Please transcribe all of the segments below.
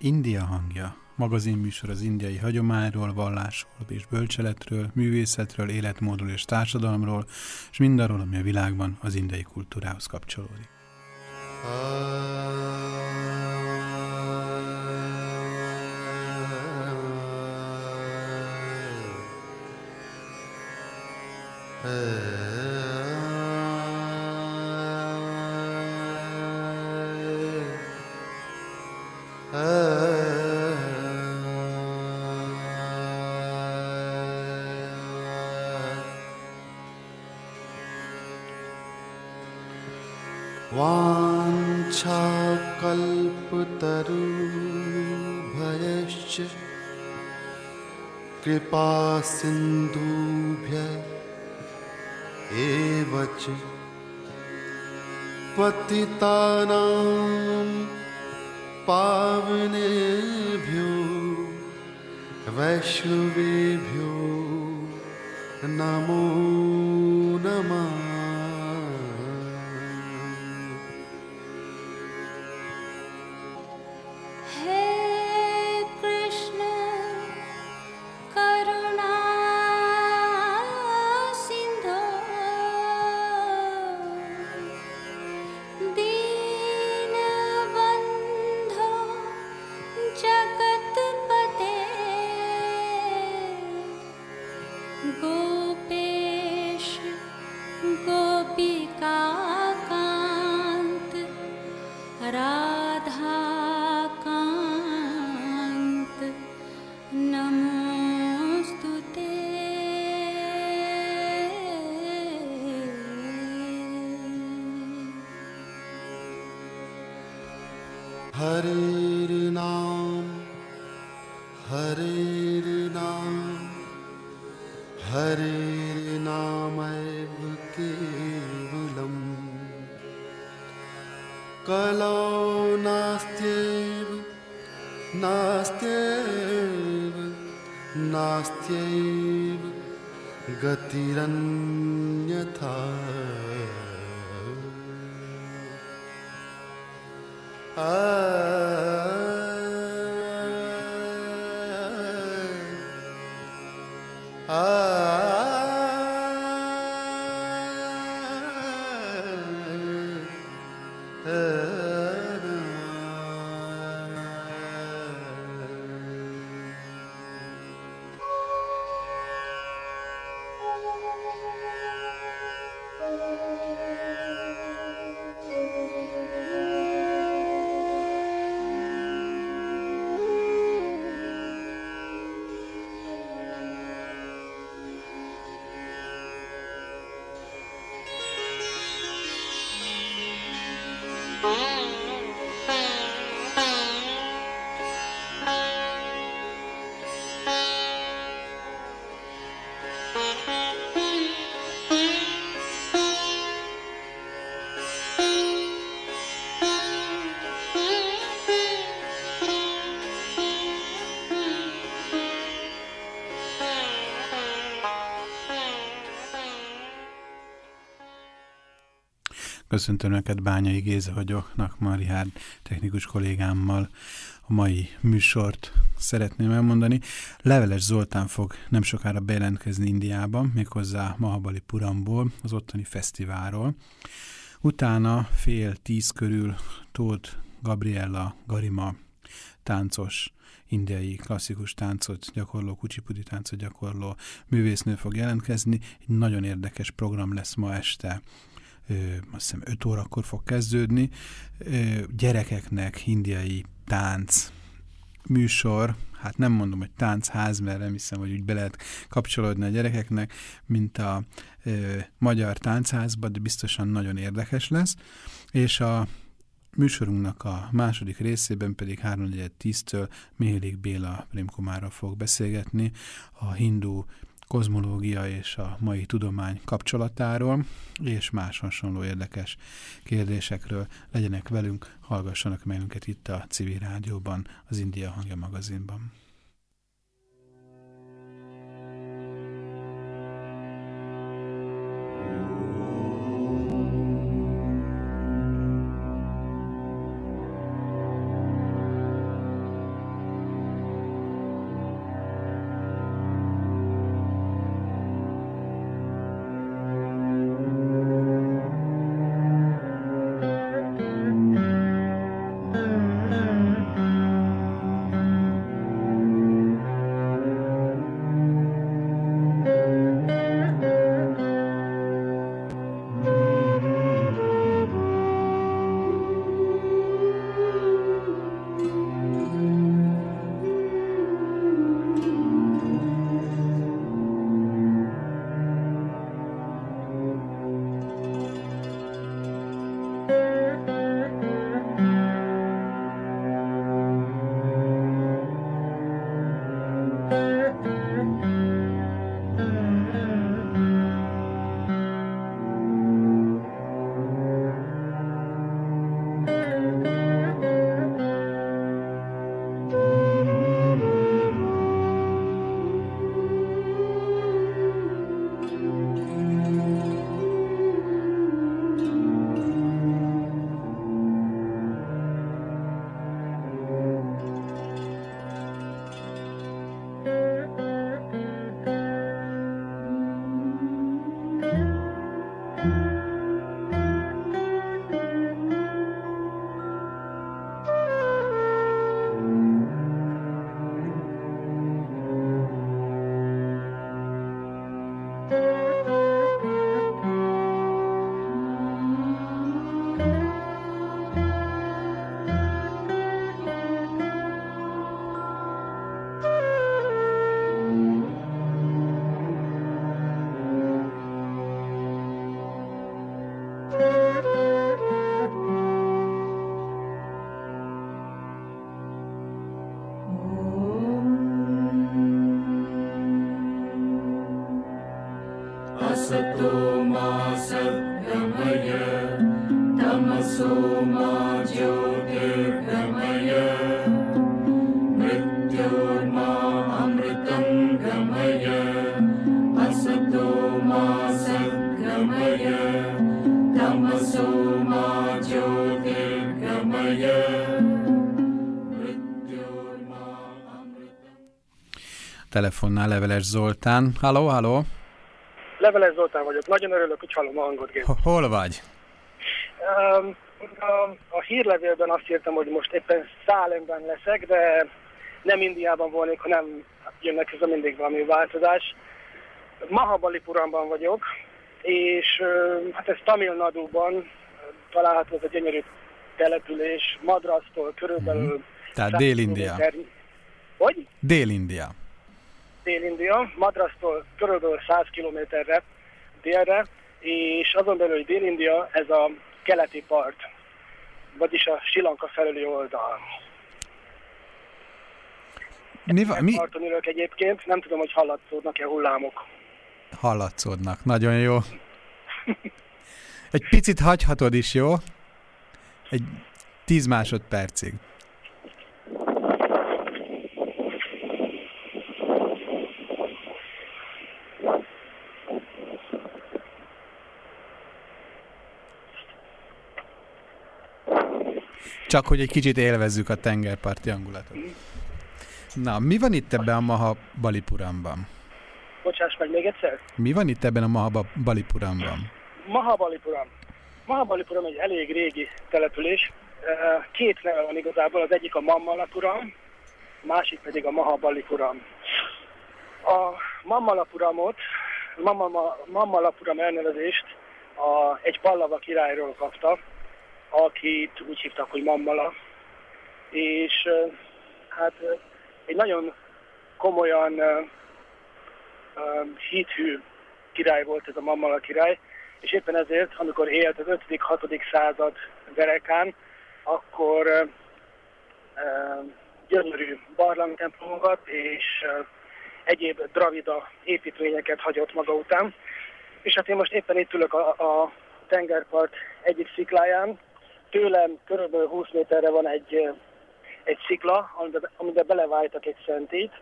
India hangja. Magazinműsor az indiai hagyományról, vallásról és bölcseletről, művészetről, életmódról és társadalomról, és mindarról, ami a világban az indiai kultúrához kapcsolódik. Uh... कृपा सिन्धुभ्य एव च। पतितानां पावनेभ्यो वैष्णवेभ्यो नमः Uh... Köszöntöm Önöket, Bányai Géza vagyok, Nakma Rihárd technikus kollégámmal. A mai műsort szeretném elmondani. Leveles Zoltán fog nem sokára bejelentkezni Indiában, méghozzá Mahabali Puramból, az ottani fesztiválról. Utána fél tíz körül Tóth Gabriella Garima táncos, indiai klasszikus táncot gyakorló, kucsipudi táncot gyakorló művésznő fog jelentkezni. Egy nagyon érdekes program lesz ma este azt hiszem 5 órakor fog kezdődni, gyerekeknek indiai tánc műsor, hát nem mondom, hogy táncház, mert nem hiszem, hogy úgy be lehet kapcsolódni a gyerekeknek, mint a ö, magyar táncházba, de biztosan nagyon érdekes lesz, és a műsorunknak a második részében pedig 3.10-től Mihélik Béla Prémkomárral fog beszélgetni a hindu kozmológia és a mai tudomány kapcsolatáról, és más hasonló érdekes kérdésekről legyenek velünk, hallgassanak meg minket itt a Civil Rádióban, az India Hangja magazinban. Leveles Zoltán. Halló, halló. Leveles Zoltán vagyok. Nagyon örülök, hogy hallom a hangot. Ho- Hol vagy? Um, a, a hírlevélben azt írtam, hogy most éppen Szálemben leszek, de nem Indiában volnék, hanem jönnek közben mindig valami változás. Mahabalipuramban vagyok, és hát ez Tamil Nadúban található ez a gyönyörű település, Madrasztól körülbelül... Tehát 100 Dél-India. kilométer- Hogy? Dél-India. Dél-India, Madrasztól körülbelül 100 kilométerre délre, és azon belül, hogy Dél-India, ez a keleti part, vagyis a Silanka felüli oldal. Mi, va- mi Parton ülök egyébként, nem tudom, hogy hallatszódnak-e hullámok. hallatszódnak? Nagyon jó. Egy picit hagyhatod is, jó? Egy 10 másodpercig. Csak hogy egy kicsit élvezzük a tengerparti hangulatot. Na, mi van itt ebben a Maha Balipuramban? Bocsáss meg még egyszer. Mi van itt ebben a Maha Balipuramban? Mahabalipuram. Mahabalipuram egy elég régi település. Két neve van igazából, az egyik a Mammalapuram, a másik pedig a Mahabalipuram. A Mammalapuramot, Mamma, Mammalapuram elnevezést a, egy Pallava királyról kapta, akit úgy hívtak, hogy Mammala. És hát egy nagyon komolyan hithű király volt ez a Mammala király, és éppen ezért, amikor élt az 5.-6. század verekán, akkor gyönyörű barlangtemplomokat és egyéb dravida építményeket hagyott maga után. És hát én most éppen itt ülök a, a tengerpart egyik szikláján. Tőlem körülbelül 20 méterre van egy, egy szikla, amiben, amiben egy szentét,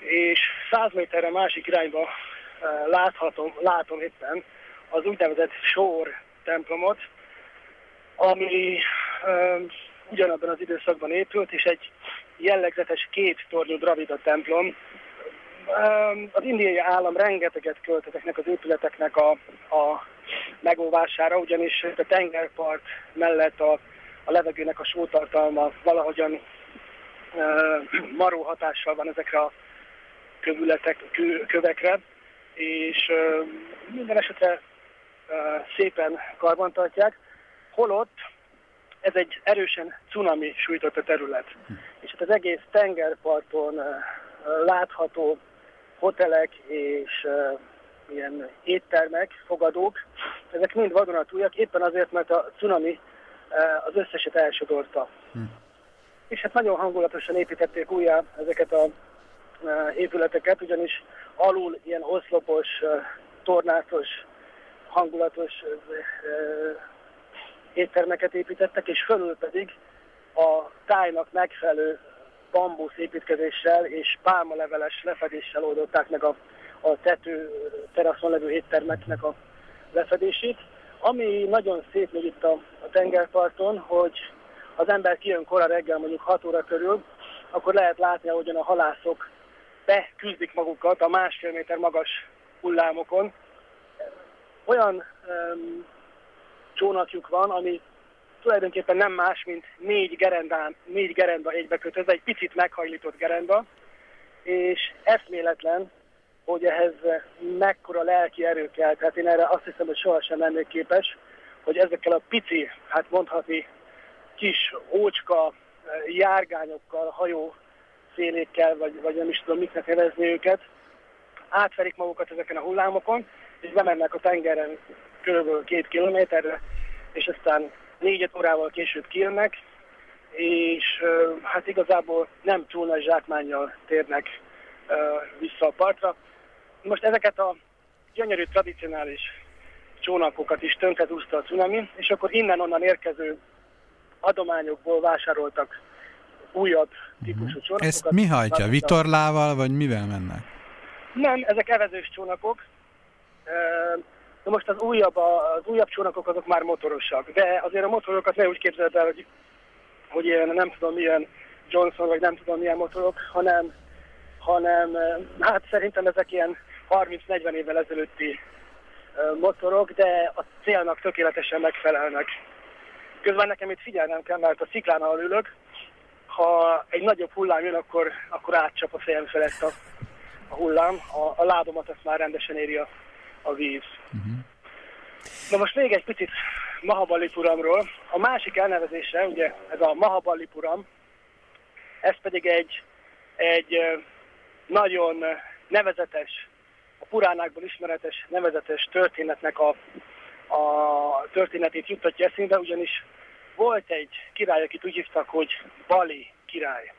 és 100 méterre másik irányba láthatom, látom éppen az úgynevezett sor templomot, ami um, ugyanabban az időszakban épült, és egy jellegzetes két tornyú dravida templom. Um, az indiai állam rengeteget költ ezeknek az épületeknek a, a megóvására, ugyanis a tengerpart mellett a, a levegőnek a sótartalma valahogyan uh, maró hatással van ezekre a kövületek, kő, kövekre, és uh, minden esetre uh, szépen karbantartják, holott ez egy erősen cunami sújtotta terület. És hát az egész tengerparton uh, látható hotelek és ilyen éttermek, fogadók, ezek mind vadonatújak, éppen azért, mert a cunami uh, az összeset elsodorta. És hát nagyon hangulatosan építették újjá ezeket a uh, épületeket, ugyanis alul ilyen oszlopos, uh, tornátos, hangulatos éttermeket építettek, és fölül pedig a tájnak megfelelő bambusz építkezéssel és pálmaleveles lefedéssel oldották meg a, a tető teraszon levő éttermeknek a lefedését. Ami nagyon szép még itt a, a tengerparton, hogy az ember kijön kora reggel, mondjuk 6 óra körül, akkor lehet látni, ahogyan a halászok beküzdik magukat a másfél méter magas hullámokon. Olyan um, csónakjuk van, ami tulajdonképpen nem más, mint négy, gerendán, négy gerenda egybekötözve, egy picit meghajlított gerenda, és eszméletlen, hogy ehhez mekkora lelki erő kell. Tehát én erre azt hiszem, hogy sohasem lennék képes, hogy ezekkel a pici, hát mondhatni kis ócska járgányokkal, hajó szélékkel, vagy, vagy nem is tudom miknek nevezni őket, átverik magukat ezeken a hullámokon, és bemennek a tengeren kb. két kilométerre, és aztán négy órával később kijönnek, és hát igazából nem túl nagy zsákmánnyal térnek vissza a partra. Most ezeket a gyönyörű, tradicionális csónakokat is tönkretúzta a cunami, és akkor innen-onnan érkező adományokból vásároltak újabb típusú csónakokat. Ezt mi hajtja? Vitorlával, vagy mivel mennek? Nem, ezek evezős csónakok. Na most az újabb, az újabb csónakok azok már motorosak, de azért a motorokat ne úgy képzeld el, hogy, hogy ilyen nem tudom milyen Johnson, vagy nem tudom milyen motorok, hanem, hanem hát szerintem ezek ilyen 30-40 évvel ezelőtti motorok, de a célnak tökéletesen megfelelnek. Közben nekem itt figyelnem kell, mert a sziklán, ahol ülök, ha egy nagyobb hullám jön, akkor, akkor átcsap a fejem felett a, a hullám, a, a lábomat azt már rendesen éri a, a víz. Na most még egy picit Mahabalipuramról. A másik elnevezése, ugye ez a Mahabalipuram, ez pedig egy, egy nagyon nevezetes, a puránákból ismeretes nevezetes történetnek a, a történetét juttatja eszünkbe, ugyanis volt egy király, akit úgy hívtak, hogy Bali király.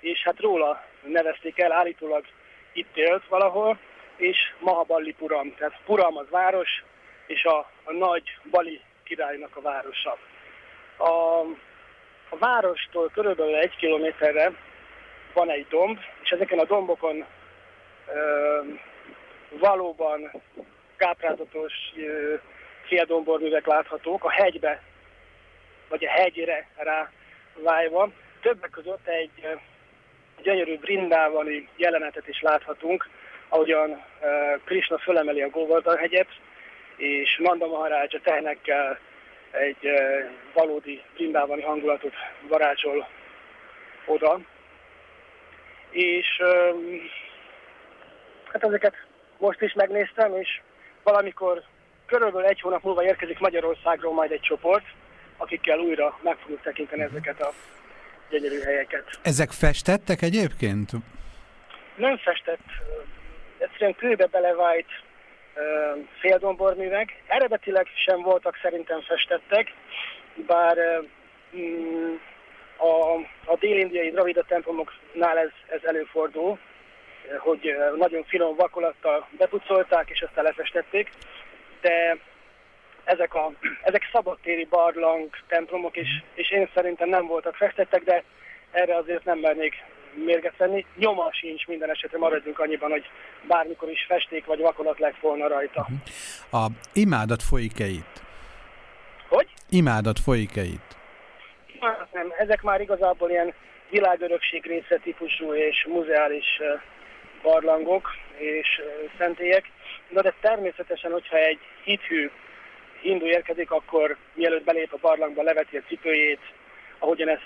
És hát róla nevezték el, állítólag itt élt valahol, és Mahaballipuram, tehát Puram az város, és a, a nagy Bali királynak a városa. A, a várostól körülbelül egy kilométerre van egy domb, és ezeken a dombokon valóban káprázatos féldomborművek láthatók, a hegybe, vagy a hegyre rá vájva. Többek között egy gyönyörű brindávani jelenetet is láthatunk, ahogyan Krishna fölemeli a Govardhan hegyet, és Nanda Maharaj a tehenekkel egy valódi brindávani hangulatot varázsol oda. És hát ezeket most is megnéztem, és valamikor körülbelül egy hónap múlva érkezik Magyarországról majd egy csoport, akikkel újra meg fogjuk tekinteni ezeket a gyönyörű helyeket. Ezek festettek egyébként? nem festett, egyszerűen kőbe belevájt féldomborművek. Eredetileg sem voltak szerintem festettek, bár mm, a, a dél-indiai dravida templomoknál ez, ez előfordul, hogy nagyon finom vakolattal bepucolták, és aztán lefestették, de ezek, a, ezek szabadtéri barlang templomok, és, és én szerintem nem voltak festettek, de erre azért nem mernék mérget venni. Nyoma sincs minden esetre, maradjunk annyiban, hogy bármikor is festék vagy vakolat lett volna rajta. A imádat folyik-e itt? Hogy? Imádat folyik-e itt? Hát nem, ezek már igazából ilyen világörökség része típusú és muzeális barlangok és szentélyek. Na de természetesen, hogyha egy hithű hindu érkezik, akkor mielőtt belép a barlangba, leveti a cipőjét, ahogyan ez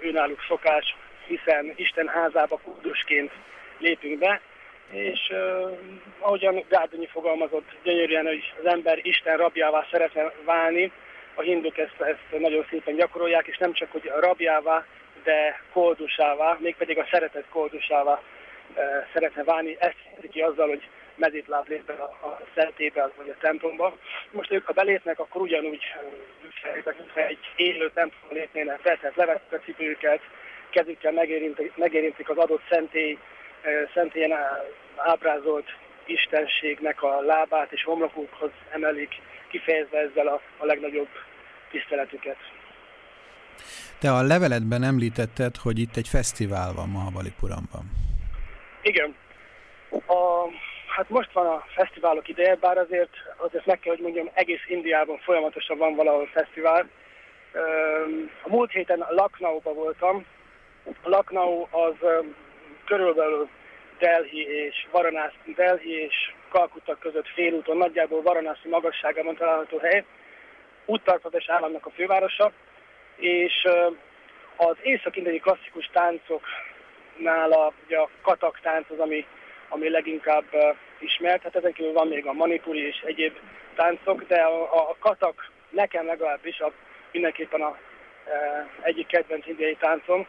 őnáluk szokás, hiszen Isten házába kurdusként lépünk be, és ö, ahogyan Gárdonyi fogalmazott gyönyörűen, hogy az ember Isten rabjává szeretne válni, a hinduk ezt, ezt nagyon szépen gyakorolják, és nem csak, hogy rabjává, de koldusává, mégpedig a szeretet koldusává szeretne válni. Ezt hiszi ki azzal, hogy mezitláb lép be a, a szentébe, vagy a templomba. Most ők, ha belépnek, akkor ugyanúgy mintha egy élő templomba lépnének be, tehát levetik a cipőket, kezükkel megérintik, megérintik az adott szentély, szentélyen ábrázolt istenségnek a lábát, és homlokukhoz emelik, kifejezve ezzel a, a legnagyobb tiszteletüket. Te a leveledben említetted, hogy itt egy fesztivál van Mahabalipuramban. Igen. A, hát most van a fesztiválok ideje, bár azért, azért meg kell, hogy mondjam, egész Indiában folyamatosan van valahol fesztivál. A múlt héten Lucknow-ba voltam. Lucknow az körülbelül Delhi és Varanasi, Delhi és Kalkutta között félúton, nagyjából Varanasi magasságában található hely. Uttar Pradesh államnak a fővárosa, és az észak-indiai klasszikus táncoknál a, ugye a katak tánc az, ami, ami leginkább uh, ismert. Hát ezen kívül van még a manipuri és egyéb táncok, de a, a, katak nekem legalábbis a, mindenképpen a uh, egyik kedvenc indiai táncom.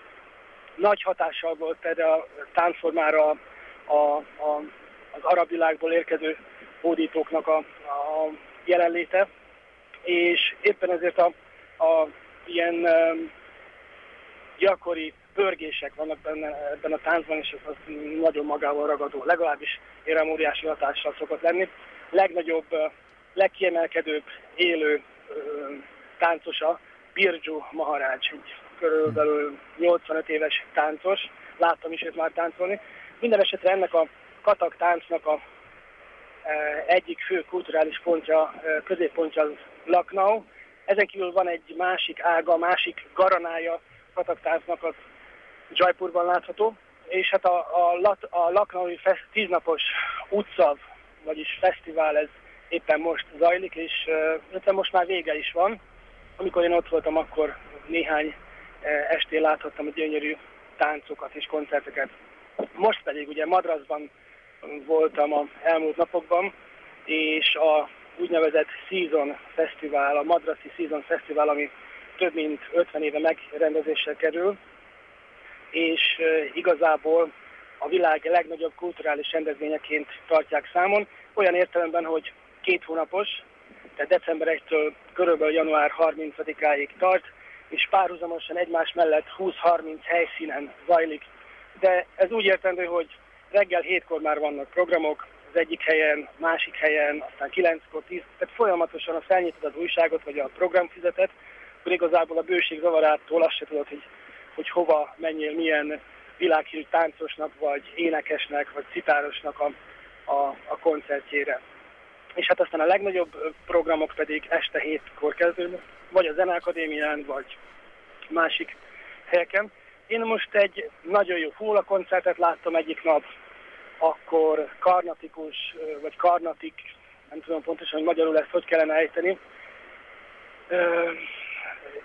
Nagy hatással volt erre a táncformára a, a, a, az arab világból érkező hódítóknak a, a jelenléte, és éppen ezért a, a ilyen um, gyakori pörgések vannak benne, ebben a táncban, és ez az nagyon magával ragadó. Legalábbis érem óriási hatással szokott lenni. Legnagyobb, legkiemelkedőbb élő táncosa Birju Maharaj, egy körülbelül 85 éves táncos. Láttam is őt már táncolni. Minden esetre ennek a katak táncnak a egyik fő kulturális pontja, középpontja az Lucknow. Ezen kívül van egy másik ága, másik garanája kataktáncnak az Jaipurban látható, és hát a, a, a fest, tíznapos utcav, vagyis fesztivál ez éppen most zajlik, és e, most már vége is van. Amikor én ott voltam, akkor néhány estén láthattam a gyönyörű táncokat és koncerteket. Most pedig ugye Madrasban voltam a elmúlt napokban, és a úgynevezett Season Fesztivál, a Madrasi Season Fesztivál, ami több mint 50 éve megrendezésre kerül, és igazából a világ legnagyobb kulturális rendezvényeként tartják számon, olyan értelemben, hogy két hónapos, tehát december 1-től körülbelül január 30-áig tart, és párhuzamosan egymás mellett 20-30 helyszínen zajlik. De ez úgy értendő, hogy reggel hétkor már vannak programok, az egyik helyen, másik helyen, aztán 9-kor, 10, tehát folyamatosan a felnyitod az újságot, vagy a programfizetet, akkor igazából a bőség zavarától azt se tudod, hogy, hogy hova menjél, milyen világhírű táncosnak, vagy énekesnek, vagy citárosnak a, a, a koncertjére. És hát aztán a legnagyobb programok pedig este hétkor kezdődnek, vagy a Zeneakadémián, vagy másik helyeken. Én most egy nagyon jó fúla koncertet láttam egyik nap, akkor karnatikus, vagy karnatik, nem tudom pontosan, hogy magyarul ezt hogy kellene ejteni,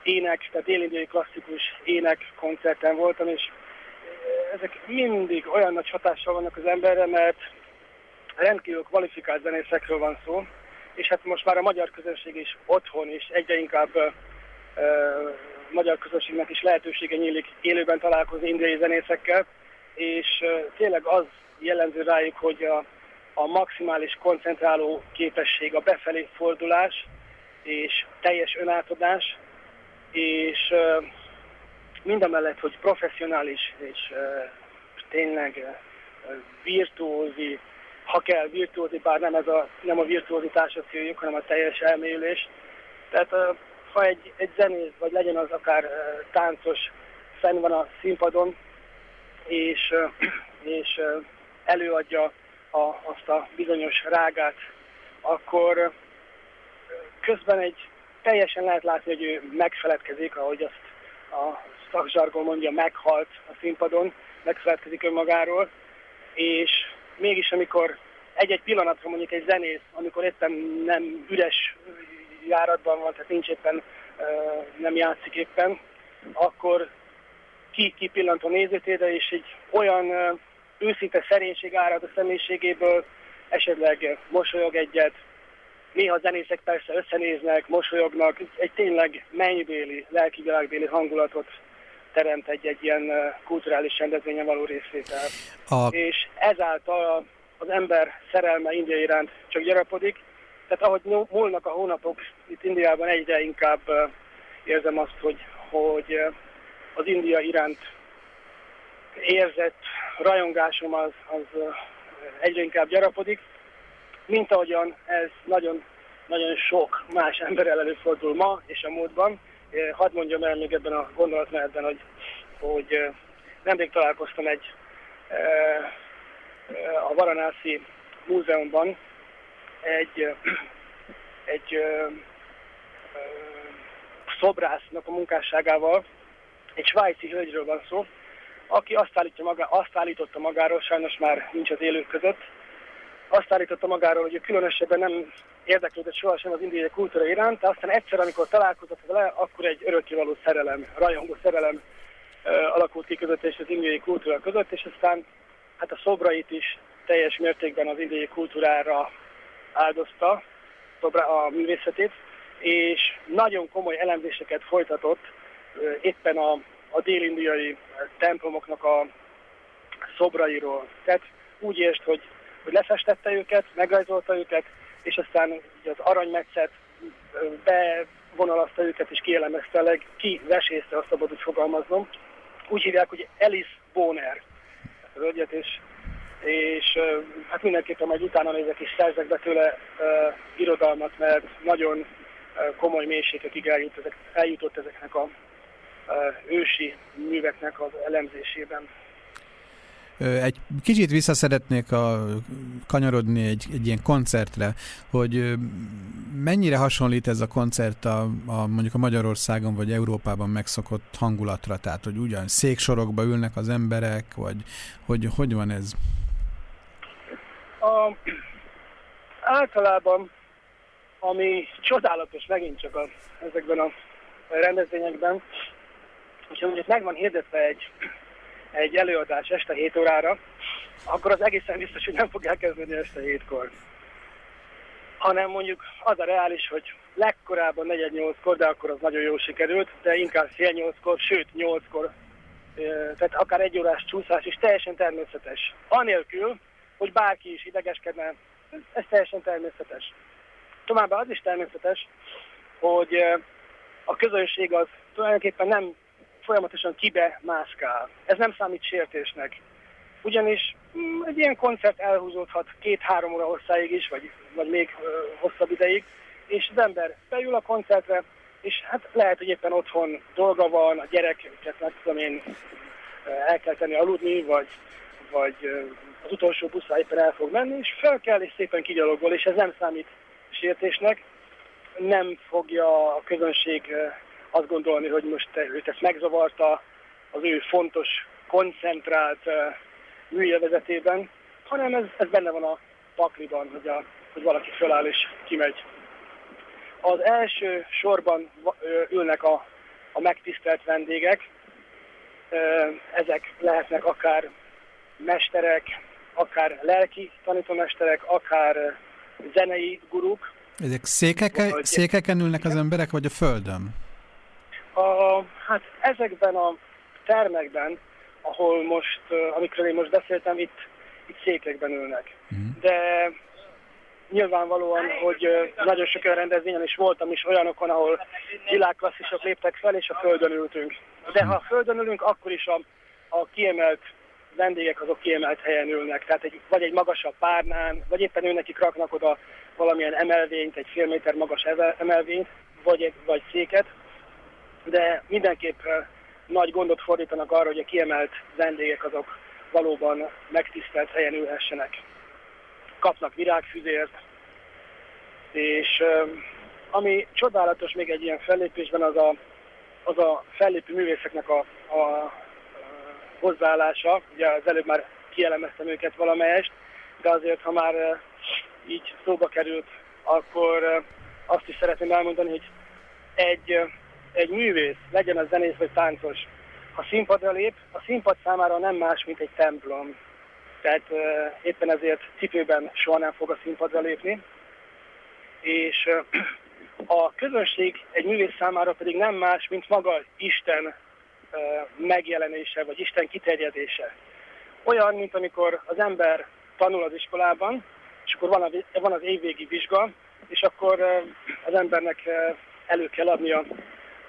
ének, tehát délindiai klasszikus ének koncerten voltam, és ezek mindig olyan nagy hatással vannak az emberre, mert rendkívül kvalifikált zenészekről van szó, és hát most már a magyar közönség is otthon, és egyre inkább uh, magyar közönségnek is lehetősége nyílik élőben találkozni indiai zenészekkel, és uh, tényleg az jellemző rájuk, hogy a, a maximális koncentráló képesség, a befelé fordulás és teljes önátadás, és mindamellett, hogy professzionális és tényleg virtuózi, ha kell virtuózi, bár nem, ez a, nem a virtuózitás a céljuk, hanem a teljes elmélyülés. Tehát ha egy, egy zenész, vagy legyen az akár táncos, fenn van a színpadon, és, és előadja a, azt a bizonyos rágát, akkor közben egy teljesen lehet látni, hogy ő megfeledkezik, ahogy azt a szakzsargon mondja, meghalt a színpadon, megfeledkezik önmagáról, és mégis amikor egy-egy pillanatra mondjuk egy zenész, amikor éppen nem üres járatban van, tehát nincs éppen, nem játszik éppen, akkor ki kipillant a nézőtére, és egy olyan őszinte szerénység árad a személyiségéből, esetleg mosolyog egyet, néha a zenészek persze összenéznek, mosolyognak, egy tényleg mennybéli, lelkivilágbéli hangulatot teremt egy-egy ilyen kulturális rendezvényen való részvétel. A... És ezáltal az ember szerelme India iránt csak gyarapodik, tehát ahogy múlnak a hónapok, itt Indiában egyre inkább érzem azt, hogy, hogy az India iránt érzett rajongásom az, az egyre inkább gyarapodik, mint ahogyan ez nagyon, nagyon sok más emberrel előfordul ma és a múltban. Hadd mondjam el még ebben a gondolatmenetben, hogy, hogy nemrég találkoztam egy a Varanászi Múzeumban egy, egy szobrásznak a munkásságával, egy svájci hölgyről van szó, aki azt, állítja maga, azt állította magáról, sajnos már nincs az élők között, azt állította magáról, hogy ő különösebben nem érdeklődött sohasem az indiai kultúra iránt, de aztán egyszer, amikor találkozott vele, akkor egy örökkévaló szerelem, rajongó szerelem uh, alakult ki között és az indiai kultúra között, és aztán hát a szobrait is teljes mértékben az indiai kultúrára áldozta, szobra, a művészetét, és nagyon komoly elemzéseket folytatott uh, éppen a, a dél-indiai templomoknak a szobrairól. Tehát úgy érst, hogy hogy lefestette őket, megrajzolta őket, és aztán az aranymetszet bevonalazta őket és kielemezte, leg, ki vesészte, azt szabad úgy fogalmaznom, úgy hívják, hogy Alice Boner, ezt a hölgyet, és, és hát mindenképpen majd utána nézek és szerzek be tőle uh, irodalmat, mert nagyon komoly mélységekig eljut ezek, eljutott ezeknek a uh, ősi műveknek az elemzésében. Egy kicsit vissza szeretnék a, kanyarodni egy, egy ilyen koncertre, hogy mennyire hasonlít ez a koncert a, a mondjuk a Magyarországon vagy Európában megszokott hangulatra, tehát hogy ugyan széksorokba ülnek az emberek, vagy hogy hogy van ez? A, általában, ami csodálatos megint csak a, ezekben a rendezvényekben, hogyha mondjuk meg van hirdetve egy, egy előadás este 7 órára, akkor az egészen biztos, hogy nem fog elkezdeni este 7-kor. Hanem mondjuk az a reális, hogy legkorábban 4-8-kor, de akkor az nagyon jól sikerült, de inkább fél 8-kor, sőt 8-kor, tehát akár egy órás csúszás is teljesen természetes. Anélkül, hogy bárki is idegeskedne, ez, teljesen természetes. Továbbá az is természetes, hogy a közönség az tulajdonképpen nem folyamatosan kibe mászkál. Ez nem számít sértésnek. Ugyanis mm, egy ilyen koncert elhúzódhat két-három óra hosszáig is, vagy, vagy még ö, hosszabb ideig, és az ember beül a koncertre, és hát lehet, hogy éppen otthon dolga van, a gyerekeket, nem tudom én, el kell tenni aludni, vagy, vagy az utolsó buszra éppen el fog menni, és fel kell, és szépen kigyalogol, és ez nem számít sértésnek. Nem fogja a közönség azt gondolni, hogy most őt ezt megzavarta az ő fontos, koncentrált műjelvezetében, hanem ez, ez benne van a pakliban, hogy, a, hogy valaki föláll és kimegy. Az első sorban ülnek a, a megtisztelt vendégek, ezek lehetnek akár mesterek, akár lelki tanítómesterek, akár zenei guruk, Ezek székeke, székeken ülnek az emberek, vagy a földön? A, hát ezekben a termekben, ahol most, amikről én most beszéltem, itt, itt székekben ülnek. De nyilvánvalóan, hogy nagyon sok olyan rendezvényen is voltam is olyanokon, ahol világklasszisok léptek fel, és a földön ültünk. De ha a földön ülünk, akkor is a, a kiemelt vendégek azok kiemelt helyen ülnek. Tehát egy, vagy egy magasabb párnán, vagy éppen ő nekik raknak oda valamilyen emelvényt, egy fél méter magas emelvényt, vagy, egy, vagy széket de mindenképp eh, nagy gondot fordítanak arra, hogy a kiemelt vendégek azok valóban megtisztelt helyen ülhessenek. Kapnak virágfüzért, és eh, ami csodálatos még egy ilyen fellépésben, az a, az a fellépő művészeknek a, a, hozzáállása. Ugye az előbb már kielemeztem őket valamelyest, de azért, ha már eh, így szóba került, akkor azt is szeretném elmondani, hogy egy, egy művész, legyen az zenész vagy táncos, ha színpadra lép, a színpad számára nem más, mint egy templom. Tehát uh, éppen ezért cipőben soha nem fog a színpadra lépni. És uh, a közönség egy művész számára pedig nem más, mint maga Isten uh, megjelenése, vagy Isten kiterjedése. Olyan, mint amikor az ember tanul az iskolában, és akkor van, a, van az évvégi vizsga, és akkor az embernek elő kell adnia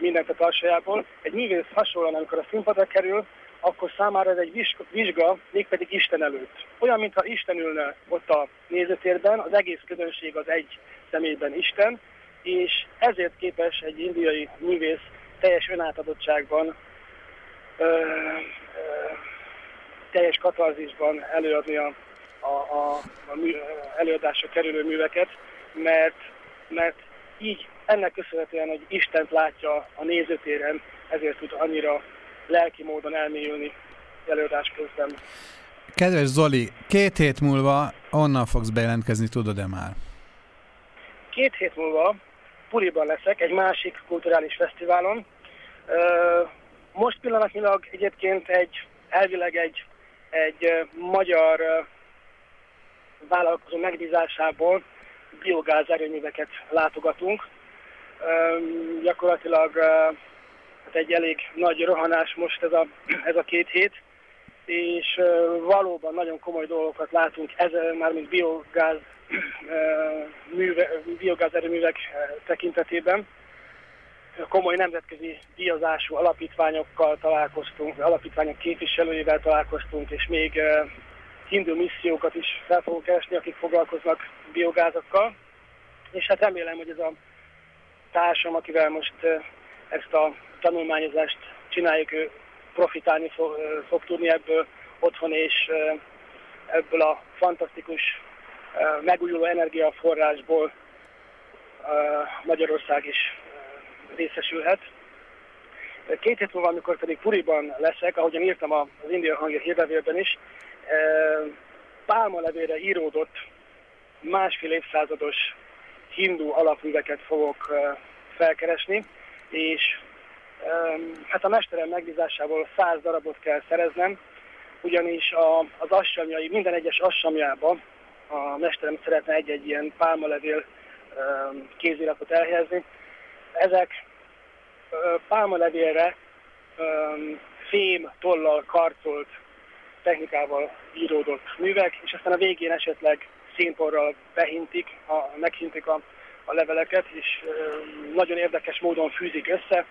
mindent a tarsajából. Egy művész hasonlóan, amikor a színpadra kerül, akkor számára ez egy vizsga, mégpedig Isten előtt. Olyan, mintha Isten ülne ott a nézőtérben, az egész közönség az egy személyben Isten, és ezért képes egy indiai művész teljes önátadottságban, ö, ö, teljes katarzisban előadni a, a, a, a mű, előadásra kerülő műveket, mert, mert így ennek köszönhetően, hogy Istent látja a nézőtéren, ezért tud annyira lelki módon elmélyülni előadás közben. Kedves Zoli, két hét múlva onnan fogsz bejelentkezni, tudod-e már? Két hét múlva Puriban leszek, egy másik kulturális fesztiválon. Most pillanatnyilag egyébként egy, elvileg egy, egy magyar vállalkozó megbízásából biogáz erőműveket látogatunk. Gyakorlatilag hát egy elég nagy rohanás most ez a, ez a két hét, és valóban nagyon komoly dolgokat látunk, ez már mint biogáz, műve, biogáz erőművek tekintetében. komoly nemzetközi díjazású alapítványokkal találkoztunk, alapítványok képviselőivel találkoztunk, és még hindu missziókat is fel fogunk keresni, akik foglalkoznak biogázakkal. És hát remélem, hogy ez a társam, akivel most ezt a tanulmányozást csináljuk, ő profitálni fog, fog tudni ebből otthon, és ebből a fantasztikus megújuló energiaforrásból Magyarország is részesülhet. Két hét múlva, amikor pedig Puriban leszek, ahogyan írtam az India hangja hírlevélben is, pálmalevére íródott másfél évszázados hindu alapműveket fogok felkeresni, és hát a mesterem megbízásával száz darabot kell szereznem, ugyanis a, az assamjai, minden egyes assamjába a mesterem szeretne egy-egy ilyen pálmalevél kéziratot elhelyezni. Ezek pálmalevélre fém, tollal karcolt technikával íródott művek, és aztán a végén esetleg színporral behintik, a, meghintik a, a leveleket, és nagyon érdekes módon fűzik össze,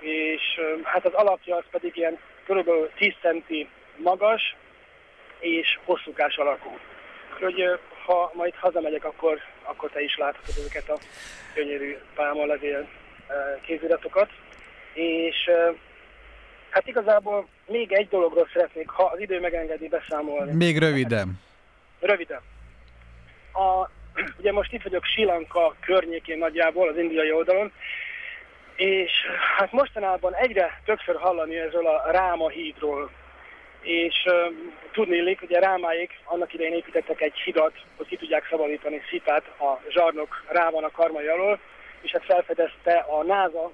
és hát az alapja az pedig ilyen kb. 10 centi magas és hosszúkás alakú. Úgyhogy ha majd hazamegyek, akkor, akkor te is láthatod ezeket a gyönyörű pálmalevél kéziratokat. És hát igazából még egy dologról szeretnék, ha az idő megengedi beszámolni. Még röviden. Röviden. A, ugye most itt vagyok Sri Lanka környékén nagyjából, az indiai oldalon, és hát mostanában egyre többször hallani ezzel a Ráma hídról. És uh, tudni illik, ugye Rámáék annak idején építettek egy hidat, hogy ki tudják szabadítani Szipát a zsarnok Rávan a karmai alól, és hát felfedezte a NASA,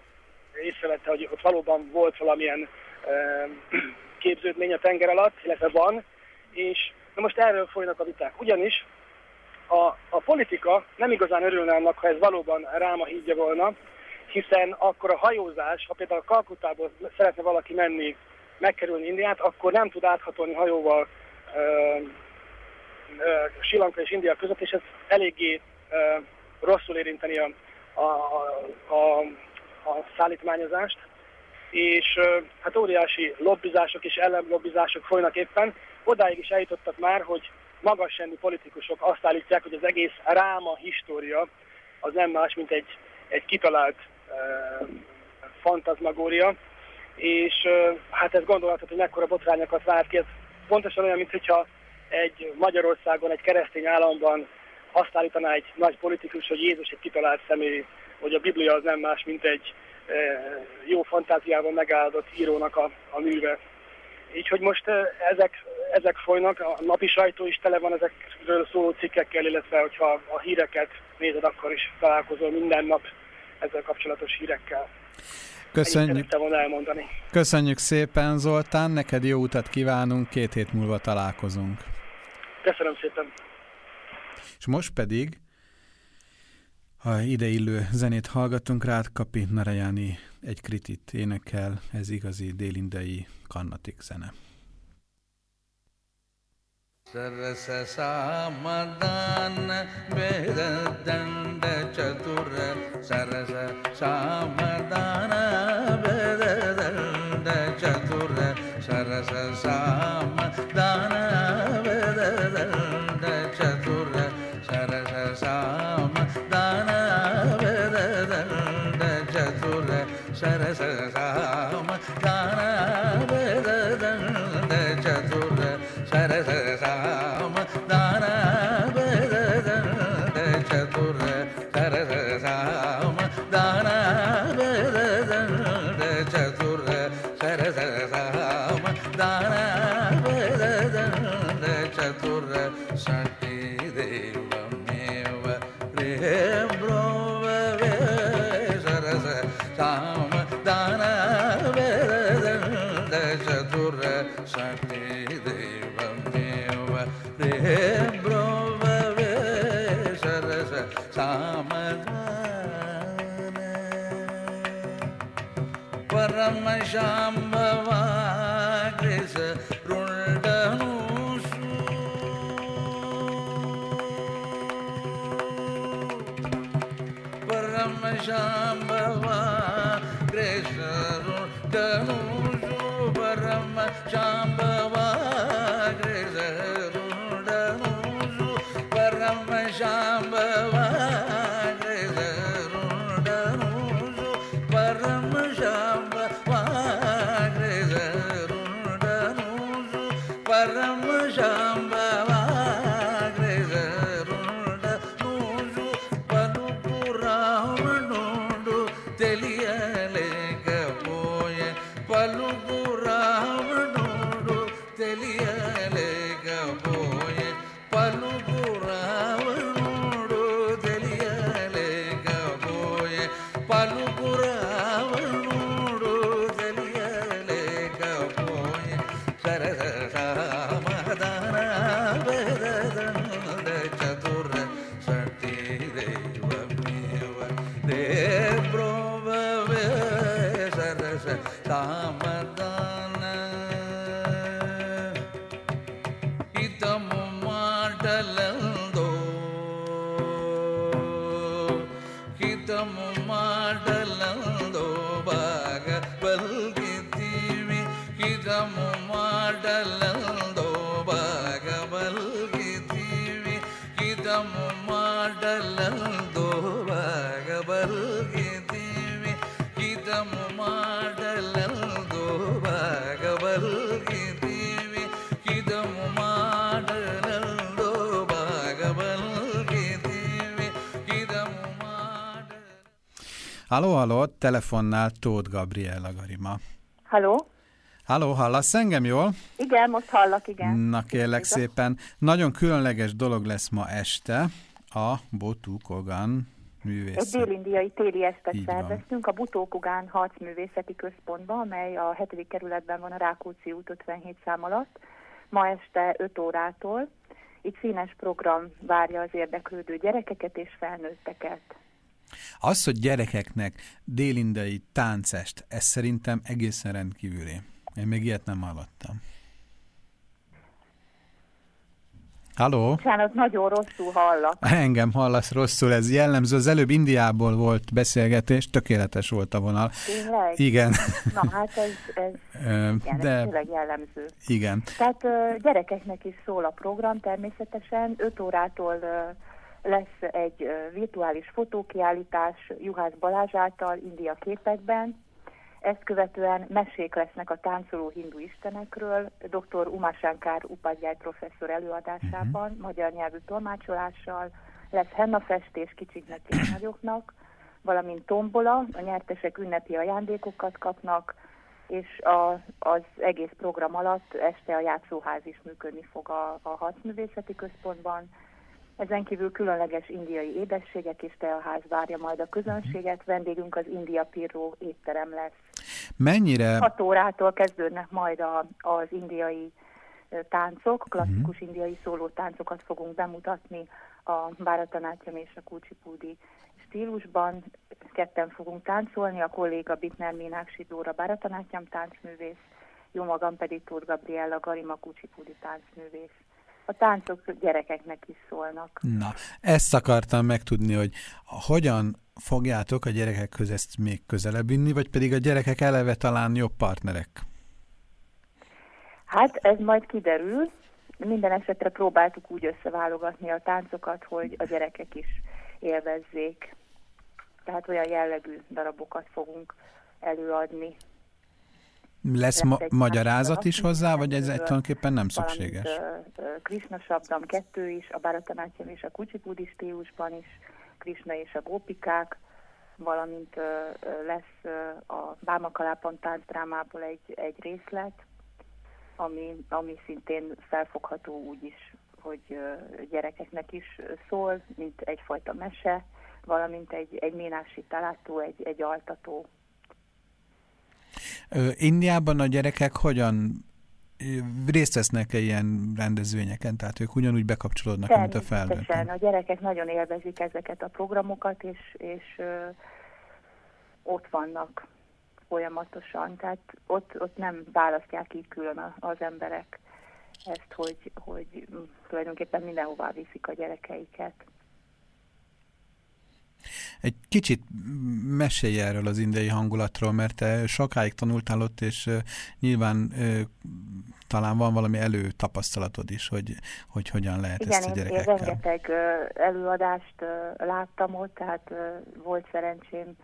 észrevette, hogy ott valóban volt valamilyen uh, képződmény a tenger alatt, illetve van, és na most erről folynak a viták. Ugyanis a, a politika nem igazán örülne annak, ha ez valóban Ráma hídja volna, hiszen akkor a hajózás, ha például Kalkutából szeretne valaki menni, megkerülni Indiát, akkor nem tud áthatolni hajóval ö, és India között, és ez eléggé ö, rosszul érinteni a, a, a, a szállítmányozást. És ö, hát óriási lobbizások és ellenlobbizások folynak éppen. Odáig is eljutottak már, hogy magasrendű politikusok azt állítják, hogy az egész ráma história az nem más, mint egy, egy kitalált uh, fantazmagória, és uh, hát ez gondolhatod, hogy mekkora botrányokat vált ki. Ez pontosan olyan, mintha egy Magyarországon, egy keresztény államban azt állítaná egy nagy politikus, hogy Jézus egy kitalált személy, hogy a Biblia az nem más, mint egy uh, jó fantáziával megáldott írónak a, a műve. Így, hogy most ezek, ezek folynak, a napi sajtó is tele van ezekről szóló cikkekkel, illetve hogyha a híreket nézed, akkor is találkozol minden nap ezzel kapcsolatos hírekkel. Köszönjük, elmondani. köszönjük szépen Zoltán, neked jó utat kívánunk, két hét múlva találkozunk. Köszönöm szépen. És most pedig, ha ideillő zenét hallgatunk, rád Kapi Narayani egy kritit énekel, ez igazi délindai kannatik zene. सरस सामदान वेद दंड चतुर सरस सामदान वेद दंड चतुर सरस परम Halló, halló, telefonnál Tóth Gabriella Garima. Halló? Halló, hallasz engem jól? Igen, most hallak, igen. Na kérlek szépen, nagyon különleges dolog lesz ma este a Botu Kogan Egy művészet. dél-indiai téli estet szerveztünk a Butókugán Harcművészeti Központban, amely a 7. kerületben van a Rákóczi út 57 szám alatt. Ma este 5 órától. Itt színes program várja az érdeklődő gyerekeket és felnőtteket. Az, hogy gyerekeknek délindai táncest, ez szerintem egészen rendkívüli. Én még ilyet nem hallottam. Halló? Bocsánat, nagyon rosszul hallak. Engem hallasz rosszul, ez jellemző. Az előbb Indiából volt beszélgetés, tökéletes volt a vonal. Tényleg? Igen, Na hát ez, ez, igen, ez de tényleg jellemző. igen. Tehát gyerekeknek is szól a program természetesen. 5 órától lesz egy virtuális fotókiállítás Juhász Balázs által India képekben. Ezt követően mesék lesznek a táncoló hindu istenekről, dr. Umasankar Upadhyay professzor előadásában, uh-huh. magyar nyelvű tolmácsolással, lesz hennafestés kicsiknek és nagyoknak, valamint tombola, a nyertesek ünnepi ajándékokat kapnak, és a, az egész program alatt este a játszóház is működni fog a, a harcművészeti központban. Ezen kívül különleges indiai édességek és teaház várja majd a közönséget. Vendégünk az India Pirro étterem lesz. Mennyire 6 órától kezdődnek majd a, az indiai táncok, klasszikus indiai szóló táncokat fogunk bemutatni a Báratanátyam és a Kulcsipúdi stílusban. Ketten fogunk táncolni, a kolléga Bitner Mínák Dóra Báratanátyam táncművész, jó magam pedig Tóth Gabriella Garima Kulcsipúdi táncművész. A táncok gyerekeknek is szólnak. Na, ezt akartam megtudni, hogy hogyan fogjátok a gyerekekhez ezt még közelebb vinni, vagy pedig a gyerekek eleve talán jobb partnerek? Hát ez majd kiderül. Minden esetre próbáltuk úgy összeválogatni a táncokat, hogy a gyerekek is élvezzék. Tehát olyan jellegű darabokat fogunk előadni. Lesz ma- magyarázat is hozzá, vagy ez egy tulajdonképpen nem szükséges? Krishna Sabdam 2 is, a Bharatanátyam és a Kucsipudi stílusban is, Krishna és a Gópikák, valamint lesz a Bámakalápon táncdrámából egy, egy részlet, ami, ami szintén felfogható úgy is, hogy gyerekeknek is szól, mint egyfajta mese, valamint egy, egy ménási találtó, egy, egy altató. Indiában a gyerekek hogyan részt vesznek-e ilyen rendezvényeken? Tehát ők ugyanúgy bekapcsolódnak, mint a felnőttek? a gyerekek nagyon élvezik ezeket a programokat, és, és ö, ott vannak folyamatosan. Tehát ott, ott nem választják így külön az emberek ezt, hogy, hogy tulajdonképpen mindenhová viszik a gyerekeiket. Egy kicsit mesélj erről az indiai hangulatról, mert te sokáig tanultál ott, és nyilván talán van valami előtapasztalatod is, hogy, hogy hogyan lehet Igen, ezt a gyerekekkel. Igen, én rengeteg előadást láttam ott, tehát volt szerencsém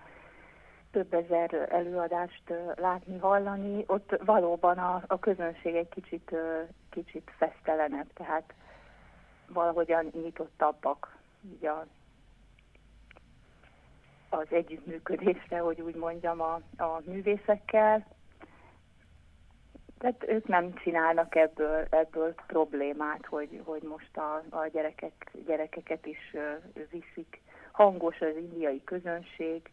több ezer előadást látni, hallani. Ott valóban a, a közönség egy kicsit, kicsit fesztelenebb, tehát valahogyan nyitottabbak így a, az együttműködésre, hogy úgy mondjam, a, a művészekkel. Tehát ők nem csinálnak ebből, ebből problémát, hogy, hogy most a, a gyerekek, gyerekeket is viszik. Hangos az indiai közönség,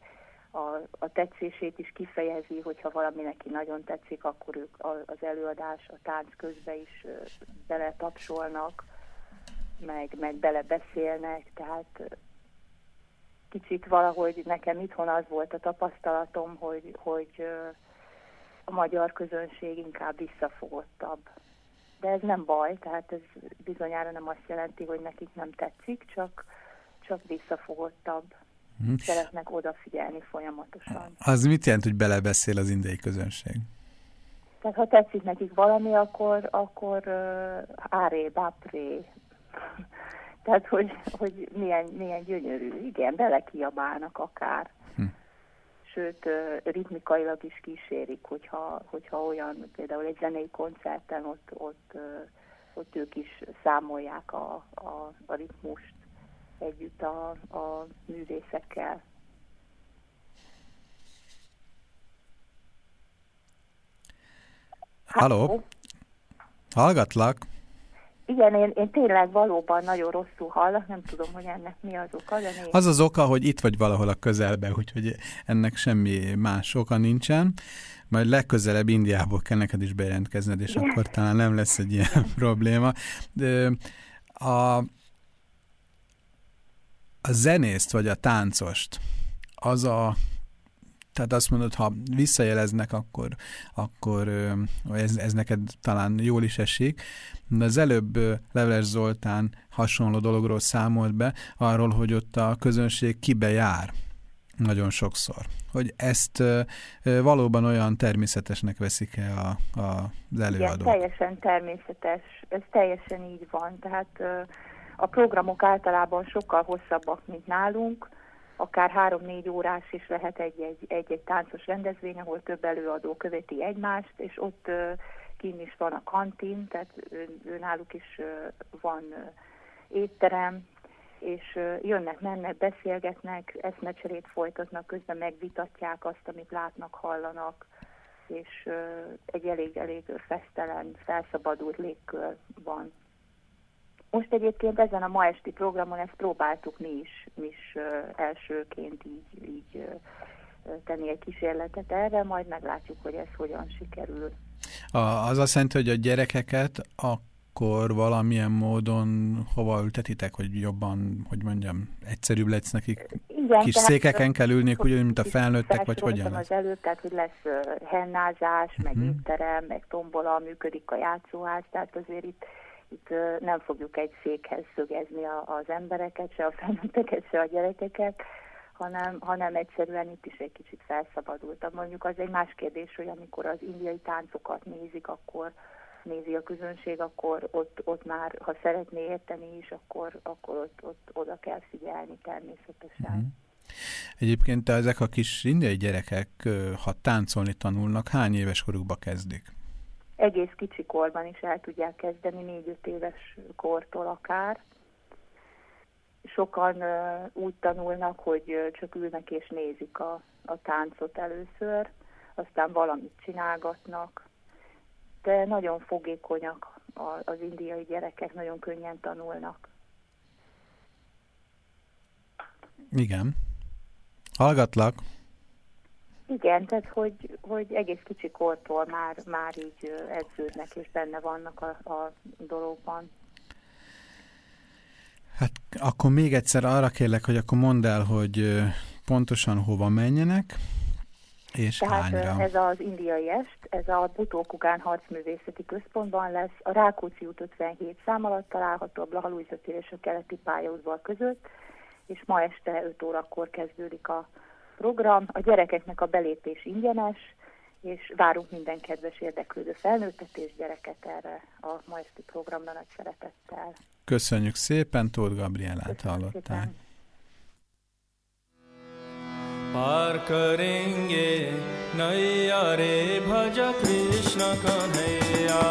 a, a tetszését is kifejezi, hogyha valami neki nagyon tetszik, akkor ők az előadás, a tánc közben is bele tapsolnak, meg, meg bele beszélnek, tehát kicsit valahogy nekem itthon az volt a tapasztalatom, hogy, hogy a magyar közönség inkább visszafogottabb. De ez nem baj, tehát ez bizonyára nem azt jelenti, hogy nekik nem tetszik, csak, csak visszafogottabb. Hmm. Szeretnek odafigyelni folyamatosan. Az mit jelent, hogy belebeszél az indiai közönség? Tehát ha tetszik nekik valami, akkor, akkor uh, áré, bápré. Tehát, hogy, hogy milyen, milyen gyönyörű. Igen, belekiabálnak akár. Hm. Sőt, ritmikailag is kísérik, hogyha, hogyha olyan, például egy zenei koncerten ott, ott, ott ők is számolják a, a, a ritmust együtt a, a művészekkel. Halló? Hallgatlak. Igen, én, én tényleg valóban nagyon rosszul hallak, nem tudom, hogy ennek mi az oka. De nézd. Az az oka, hogy itt vagy valahol a közelben, úgyhogy ennek semmi más oka nincsen. Majd legközelebb Indiából kell neked is bejelentkezned, és akkor talán nem lesz egy ilyen probléma. De a, a zenészt vagy a táncost, az a tehát azt mondod, ha visszajeleznek, akkor, akkor ez, ez neked talán jól is esik. De az előbb Leveles Zoltán hasonló dologról számolt be, arról, hogy ott a közönség kibe jár nagyon sokszor. Hogy ezt valóban olyan természetesnek veszik-e a, a, az előadók? Igen, teljesen természetes. Ez teljesen így van. Tehát a programok általában sokkal hosszabbak, mint nálunk, akár három-négy órás is lehet egy-egy táncos rendezvény, ahol több előadó követi egymást, és ott kín is van a kantin, tehát náluk is van étterem, és jönnek, mennek, beszélgetnek, eszmecserét folytatnak, közben megvitatják azt, amit látnak, hallanak, és egy elég-elég fesztelen, felszabadult légkör van. Most egyébként ezen a ma esti programon ezt próbáltuk mi is, mi is elsőként így, így tenni egy kísérletet erre, majd meglátjuk, hogy ez hogyan sikerül. Az azt jelenti, hogy a gyerekeket akkor valamilyen módon hova ültetitek, hogy jobban, hogy mondjam, egyszerűbb lesz nekik? Igen, Kis székeken kell ülniük, úgy, mint a felnőttek, vagy hogyan az előtt, tehát hogy lesz uh, hennázás, uh -huh. meg mhm. étterem, meg tombola, működik a játszóház, tehát azért itt itt nem fogjuk egy székhez szögezni az embereket, se a felnőtteket, se a gyerekeket, hanem, hanem egyszerűen itt is egy kicsit felszabadultam. Mondjuk az egy más kérdés, hogy amikor az indiai táncokat nézik, akkor nézi a közönség, akkor ott, ott már, ha szeretné érteni is, akkor, akkor ott, ott oda kell figyelni természetesen. Mm. Egyébként ezek a kis indiai gyerekek, ha táncolni tanulnak, hány éves korukba kezdik? Egész kicsi korban is el tudják kezdeni, négy-öt éves kortól akár. Sokan úgy tanulnak, hogy csak ülnek és nézik a, a táncot először, aztán valamit csinálgatnak, de nagyon fogékonyak az indiai gyerekek, nagyon könnyen tanulnak. Igen. Hallgatlak. Igen, tehát hogy, hogy egész kicsi kortól már, már így edződnek és benne vannak a, a dologban. Hát akkor még egyszer arra kérlek, hogy akkor mondd el, hogy pontosan hova menjenek, és Tehát hányra? ez az indiai est, ez a Butókugán harcművészeti központban lesz, a Rákóczi út 57 szám alatt található a Blahalújza és a keleti pályaudvar között, és ma este 5 órakor kezdődik a program, a gyerekeknek a belépés ingyenes, és várunk minden kedves érdeklődő felnőttet és gyereket erre a ma esti programra nagy szeretettel. Köszönjük szépen, Tóth Gabrielát hallották. पार करेंगे नैया रे भज कृष्ण Kanhaiya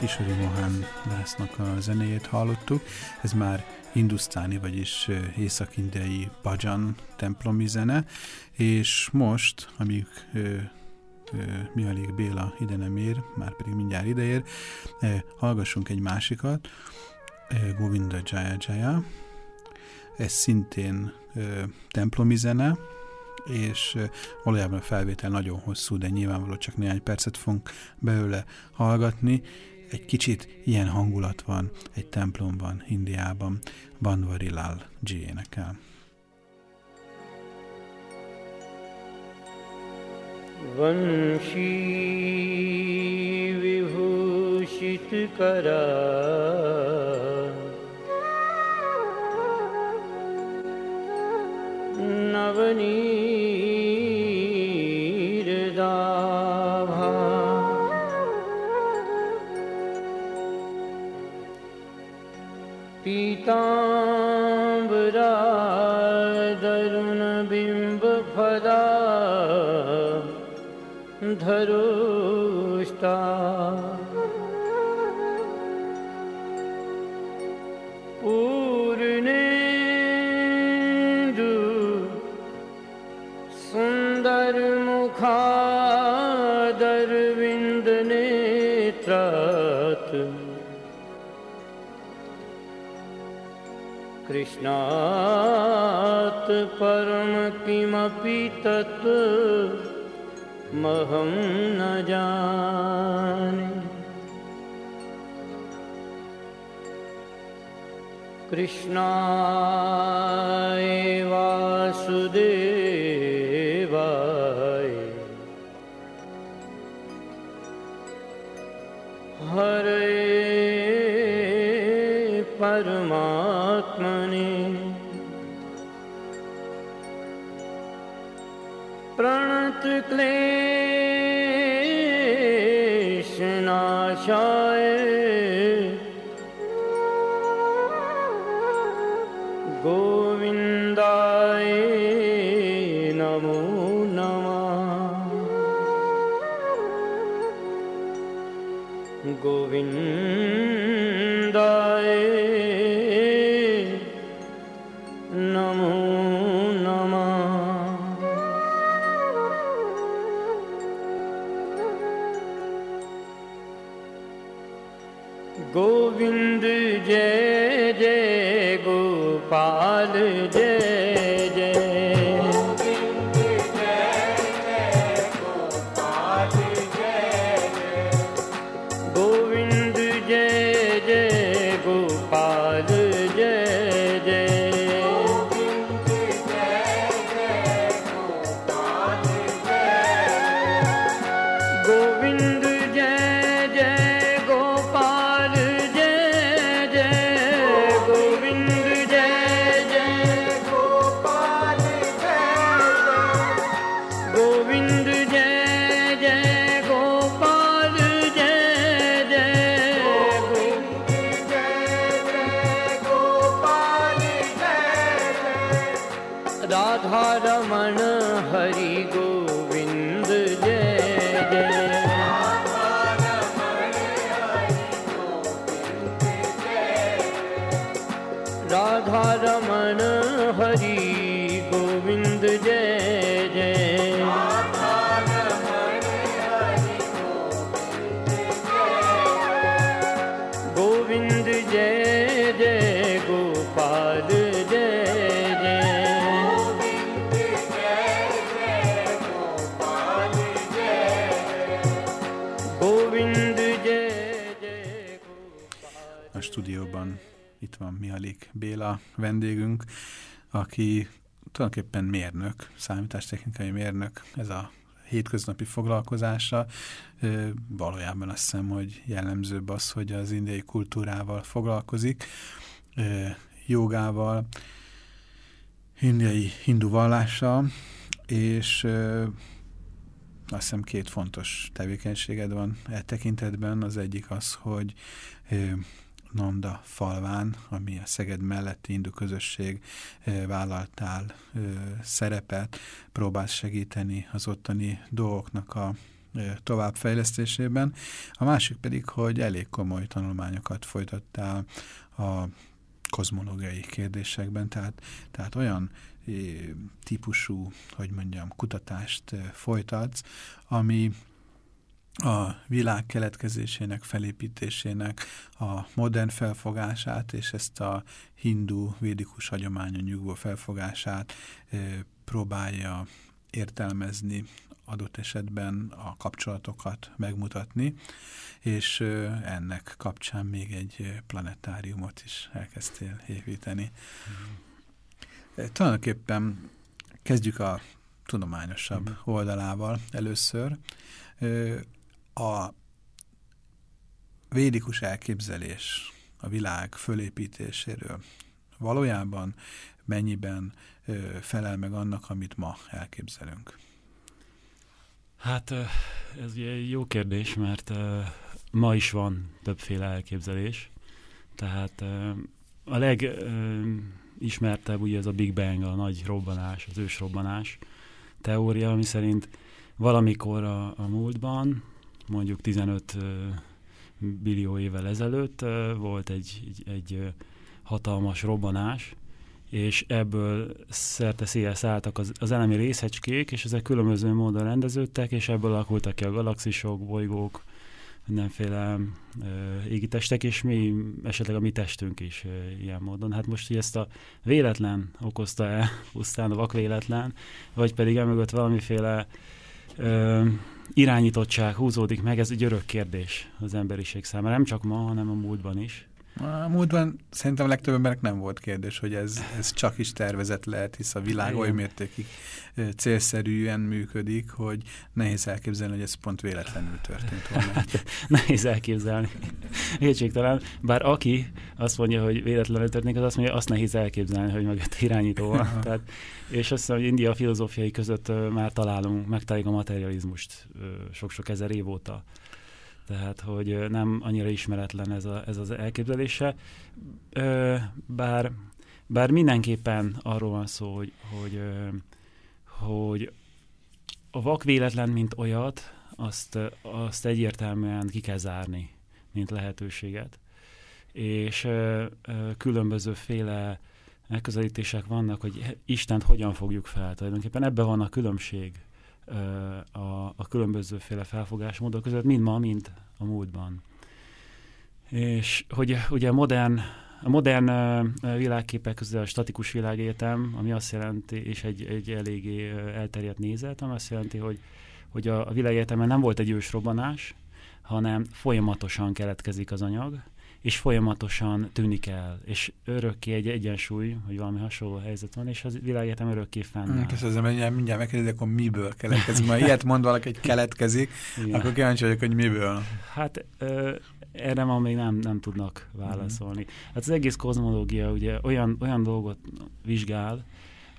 Kisori Mohan Lásznak a zenéjét hallottuk, ez már hindusztáni, vagyis észak-indiai Bajan templomi zene, és most, amíg Mihalék Béla ide nem ér, már pedig mindjárt ideér, hallgassunk egy másikat, Govinda Jaya Jaya, ez szintén templomi zene, és valójában a felvétel nagyon hosszú, de nyilvánvaló csak néhány percet fogunk belőle hallgatni. Egy kicsit ilyen hangulat van egy templomban, Indiában, Banvari Lal G énekel. वंशी विभूषित करा नवनीरदाभा धरुष्टा पूर्णेन्दु सुन्दरमुखादरविन्दनेत्रात् कृष्णात् परम किमपि तत् न जाने। कृष्णाय वासुदेवाय। हरे परमात्मने। प्रणतक्लेशनाशाय Hallelujah. Vendégünk, aki tulajdonképpen mérnök, számítástechnikai mérnök, ez a hétköznapi foglalkozása. Valójában azt hiszem, hogy jellemzőbb az, hogy az indiai kultúrával foglalkozik, jogával, indiai hindu vallással, és azt hiszem két fontos tevékenységed van e tekintetben. Az egyik az, hogy Nanda falván, ami a Szeged melletti hindu közösség vállaltál szerepet, próbálsz segíteni az ottani dolgoknak a továbbfejlesztésében. A másik pedig, hogy elég komoly tanulmányokat folytattál a kozmológiai kérdésekben, tehát, tehát olyan típusú, hogy mondjam, kutatást folytatsz, ami a világ keletkezésének, felépítésének a modern felfogását és ezt a hindu védikus hagyományon nyugvó felfogását e, próbálja értelmezni, adott esetben a kapcsolatokat megmutatni, és ennek kapcsán még egy planetáriumot is elkezdtél építeni. Mm. Tulajdonképpen kezdjük a tudományosabb mm. oldalával először a védikus elképzelés a világ fölépítéséről valójában mennyiben ö, felel meg annak, amit ma elképzelünk? Hát ez egy jó kérdés, mert ma is van többféle elképzelés. Tehát a legismertebb ugye ez a Big Bang, a nagy robbanás, az ősrobbanás teória, ami szerint valamikor a, a múltban mondjuk 15 billió évvel ezelőtt volt egy, egy, egy hatalmas robbanás, és ebből szerte széle szálltak az, az elemi részecskék, és ezek különböző módon rendeződtek, és ebből alakultak ki a galaxisok, bolygók, mindenféle uh, égitestek, és mi, esetleg a mi testünk is uh, ilyen módon. Hát most, hogy ezt a véletlen okozta-e, pusztán a vakvéletlen, vagy pedig emögött valamiféle ö, irányítottság húzódik meg, ez egy örök kérdés az emberiség számára, nem csak ma, hanem a múltban is. A múltban szerintem a legtöbb embernek nem volt kérdés, hogy ez, ez csak is tervezet lehet, hisz a világ oly mértékig célszerűen működik, hogy nehéz elképzelni, hogy ez pont véletlenül történt volna. Hát, nehéz elképzelni. Kétségtelen. Bár aki azt mondja, hogy véletlenül történik, az azt mondja, azt nehéz elképzelni, hogy mögött irányító van. Tehát, és azt hiszem, hogy India filozófiai között már találunk, megtaláljuk a materializmust sok-sok ezer év óta tehát hogy nem annyira ismeretlen ez, a, ez az elképzelése. Bár, bár mindenképpen arról van szó, hogy, hogy, hogy a vak véletlen, mint olyat, azt, azt egyértelműen ki kell zárni, mint lehetőséget. És különbözőféle megközelítések vannak, hogy Istent hogyan fogjuk fel. Tulajdonképpen ebben van a különbség a, a különbözőféle felfogásmódok között, mind ma, mind a múltban. És hogy ugye modern, a modern világképek közül a statikus világéletem, ami azt jelenti, és egy, egy eléggé elterjedt nézet, ami azt jelenti, hogy, hogy a, a nem volt egy ősrobbanás, hanem folyamatosan keletkezik az anyag, és folyamatosan tűnik el, és örökké egy egyensúly, hogy valami hasonló helyzet van, és az világéletem örökké fennáll. Köszönöm, mindjárt, mindjárt megkérdezik, akkor miből keletkezik. Ma ilyet mond valaki, hogy keletkezik, Igen. akkor kíváncsi vagyok, hogy miből. Hát ö, erre ma még nem, nem tudnak válaszolni. Hát az egész kozmológia ugye olyan, olyan dolgot vizsgál,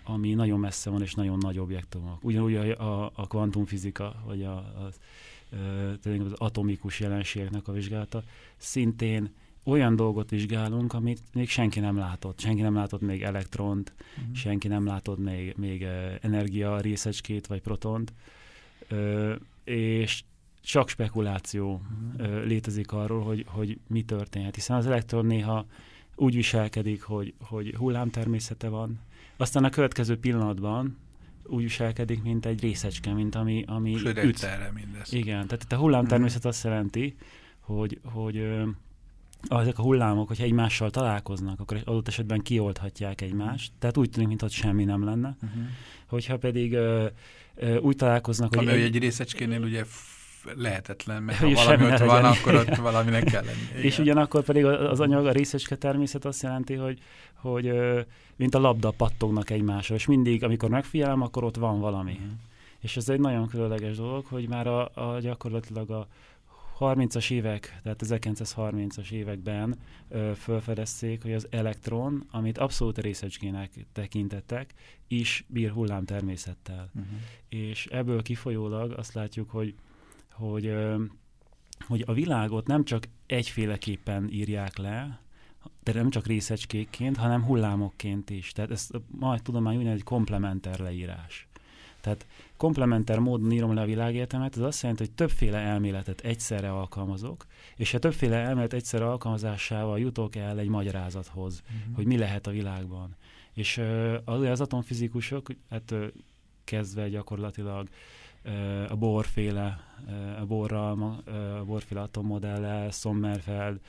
ami nagyon messze van, és nagyon nagy objektumok. Ugyanúgy a, a, a kvantumfizika, vagy a, a, a, az atomikus jelenségeknek a vizsgálata szintén olyan dolgot vizsgálunk, amit még senki nem látott. Senki nem látott még elektront, uh-huh. senki nem látott még, még energia részecskét vagy protont, ö, és csak spekuláció uh-huh. ö, létezik arról, hogy, hogy mi történhet. Hiszen az elektron néha úgy viselkedik, hogy, hogy hullámtermészete van, aztán a következő pillanatban úgy viselkedik, mint egy részecske, mint ami, ami üt. mindez. Igen, tehát itt a hullámtermészet uh-huh. azt jelenti, hogy, hogy ezek a hullámok, hogyha egymással találkoznak, akkor adott esetben kioldhatják egymást. Tehát úgy tűnik, mintha semmi nem lenne. Uh-huh. Hogyha pedig ö, ö, úgy találkoznak, Ami hogy... Egy, egy részecskénél ugye lehetetlen, mert ha valami ott van, akkor ott valaminek kell lenni. Igen. És ugyanakkor pedig az anyag, a részecske természet azt jelenti, hogy, hogy mint a labda pattognak egymásra, és mindig, amikor megfigyelem, akkor ott van valami. Uh-huh. És ez egy nagyon különleges dolog, hogy már a, a gyakorlatilag a 30-as évek, tehát 1930-as években ö, felfedezték, hogy az elektron, amit abszolút részecskének tekintettek, is bír hullám természettel. Uh-huh. És ebből kifolyólag azt látjuk, hogy, hogy, ö, hogy a világot nem csak egyféleképpen írják le, de nem csak részecskékként, hanem hullámokként is. Tehát ez a mai tudomány úgynevezett komplementer leírás. Tehát komplementer módon írom le a világértelmet, ez azt jelenti, hogy többféle elméletet egyszerre alkalmazok, és a többféle elmélet egyszerre alkalmazásával jutok el egy magyarázathoz, uh-huh. hogy mi lehet a világban. És uh, az, az atomfizikusok, hát uh, kezdve gyakorlatilag uh, a borféle, uh, a borral, uh, a borféle atommodellel, Sommerfeld,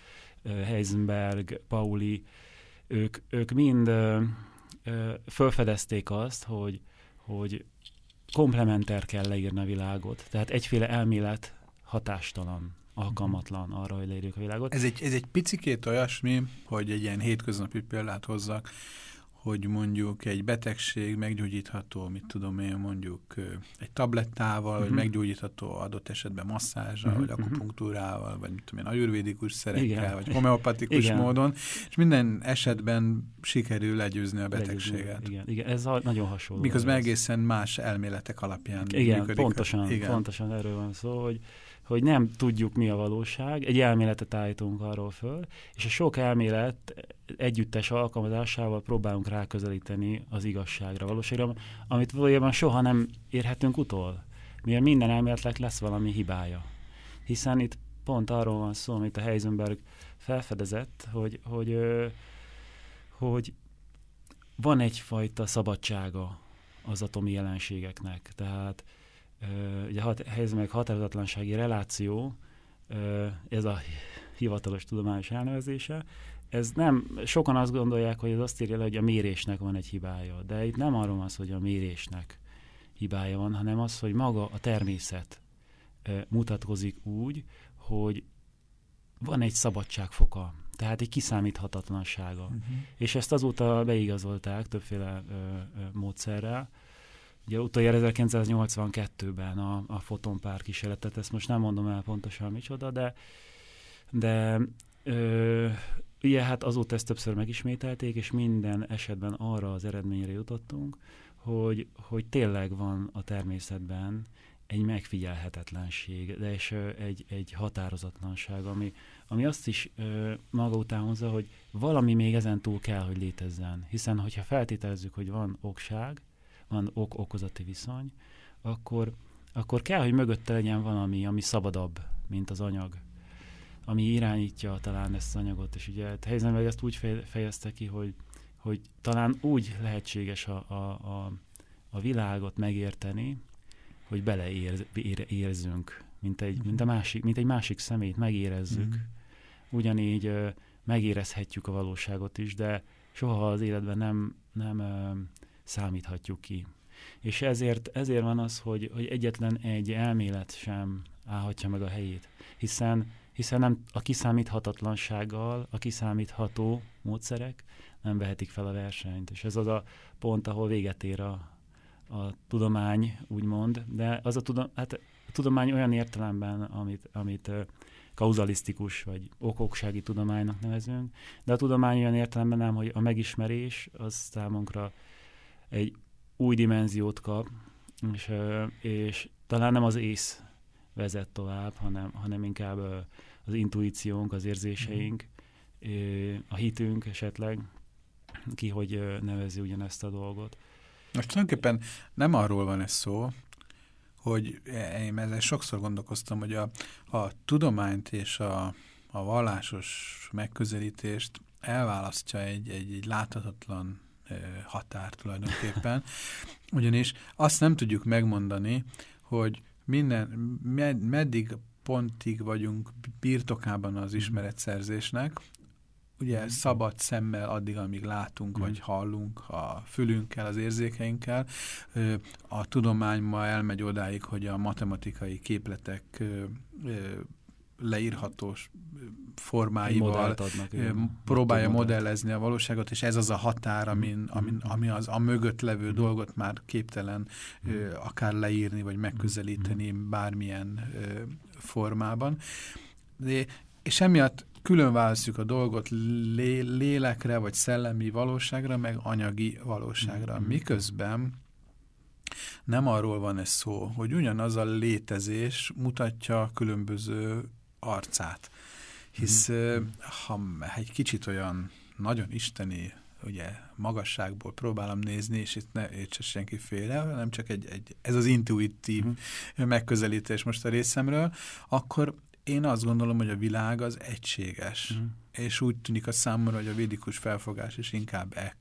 uh, Heisenberg, Pauli, ők, ők mind uh, uh, felfedezték azt, hogy, hogy komplementer kell leírni a világot. Tehát egyféle elmélet hatástalan, alkalmatlan arra, hogy leírjuk a világot. Ez egy, ez egy picikét olyasmi, hogy egy ilyen hétköznapi példát hozzak, hogy mondjuk egy betegség meggyógyítható, mit tudom én, mondjuk egy tablettával, uh-huh. vagy Mhm. meggyógyítható adott esetben masszázsal, Mhm, uh-huh. vagy akupunktúrával, vagy mit tudom én, ajurvédikus szerekkel, Igen. vagy homeopatikus Igen. módon, és minden esetben sikerül legyőzni a Legyőzni. betegséget. Igen, igen, ez nagyon hasonló. Miközben ez. egészen más elméletek alapján Igen, működik. pontosan, Igen. pontosan erről van szó, hogy, hogy nem tudjuk, mi a valóság, egy elméletet állítunk arról föl, és a sok elmélet együttes alkalmazásával próbálunk ráközelíteni az igazságra, valóságra, amit valójában soha nem érhetünk utol, mivel minden elméletnek lesz valami hibája. Hiszen itt pont arról van szó, amit a Heisenberg felfedezett, hogy, hogy, hogy van egyfajta szabadsága az atomi jelenségeknek. Tehát ugye Heisenberg határozatlansági reláció, ez a hivatalos tudományos elnevezése, ez nem, sokan azt gondolják, hogy ez azt írja le, hogy a mérésnek van egy hibája, de itt nem arról van szó, hogy a mérésnek hibája van, hanem az, hogy maga a természet mutatkozik úgy, hogy van egy szabadságfoka, tehát egy kiszámíthatatlansága. Mhm. És ezt azóta beigazolták többféle ö, ö, módszerrel. Ugye utoljára 1982-ben a, a fotonpár kísérletet, ezt most nem mondom el pontosan micsoda, de, de ö, ugye hát azóta ezt többször megismételték, és minden esetben arra az eredményre jutottunk, hogy, hogy tényleg van a természetben egy megfigyelhetetlenség, de és egy, egy határozatlanság, ami, ami azt is ö, maga után hozza, hogy valami még ezen túl kell, hogy létezzen. Hiszen, hogyha feltételezzük, hogy van okság, van ok-okozati viszony, akkor, akkor kell, hogy mögötte legyen valami, ami szabadabb, mint az anyag, ami irányítja talán ezt az anyagot. És ugye hát Heisenberg ezt úgy fej- fejezte ki, hogy, hogy talán úgy lehetséges a, a, a, a világot megérteni, hogy beleérzünk, mint egy, mint, a másik, mint egy másik szemét, megérezzük. Mhm. Ugyanígy ö, megérezhetjük a valóságot is, de soha az életben nem, nem ö, számíthatjuk ki. És ezért, ezért van az, hogy, hogy egyetlen egy elmélet sem állhatja meg a helyét, hiszen, hiszen nem a kiszámíthatatlansággal, a kiszámítható módszerek nem vehetik fel a versenyt. És ez az a pont, ahol véget ér a, a tudomány, úgymond, de az a, tudom, hát a tudomány olyan értelemben, amit, amit kauzalisztikus vagy okoksági tudománynak nevezünk, de a tudomány olyan értelemben nem, hogy a megismerés az számunkra egy új dimenziót kap, és, és talán nem az ész vezet tovább, hanem, hanem inkább az intuíciónk, az érzéseink, ö, a hitünk esetleg, ki hogy nevezi ugyanezt a dolgot. Most tulajdonképpen nem arról van ez szó, hogy én ezzel sokszor gondolkoztam, hogy a, a tudományt és a, a vallásos megközelítést elválasztja egy, egy, egy láthatatlan határ tulajdonképpen, ugyanis azt nem tudjuk megmondani, hogy minden, med, meddig pontig vagyunk birtokában az ismeretszerzésnek, ugye szabad szemmel addig, amíg látunk, Mhm. vagy hallunk a fülünkkel, az érzékeinkkel. A tudomány ma elmegy odáig, hogy a matematikai képletek ö, ö, leírható formáival adnak, igen. próbálja modellezni a valóságot, és ez az a határ, amin, amin, ami az a mögött levő dolgot már képtelen ö, akár leírni, vagy megközelíteni bármilyen ö, formában. De, és emiatt külön választjuk a dolgot lé, lélekre, vagy szellemi valóságra, meg anyagi valóságra. Miközben nem arról van ez szó, hogy ugyanaz a létezés mutatja különböző arcát. Hisz ö, ha egy kicsit olyan nagyon isteni ugye magasságból próbálom nézni, és itt ne értse senki félre, hanem csak egy, egy, ez az intuitív megközelítés most a részemről, akkor én azt gondolom, hogy a világ az egységes. És úgy tűnik a számomra, hogy a védikus felfogás is inkább e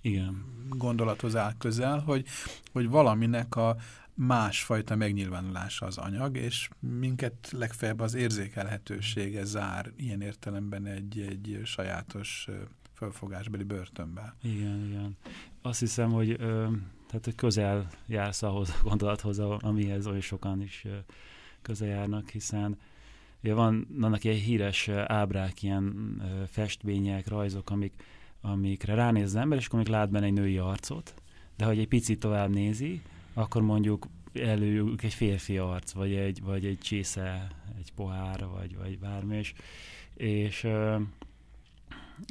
Igen. gondolathoz áll közel, hogy, hogy valaminek a másfajta megnyilvánulása az anyag, és minket legfeljebb az érzékelhetősége zár ilyen értelemben egy, egy sajátos ö, felfogásbeli börtönbe. Igen, igen. Azt hiszem, hogy ö, tehát hogy közel jársz ahhoz a gondolathoz, amihez oly sokan is ö, közel járnak, hiszen ugye van, vannak ilyen híres ábrák, ilyen ö, festmények, rajzok, amik, amikre ránéz az ember, és akkor még lát benne egy női arcot, de hogy egy picit tovább nézi, akkor mondjuk előjük egy férfi arc, vagy egy, vagy egy csésze, egy pohár, vagy, vagy bármi, és, és ö,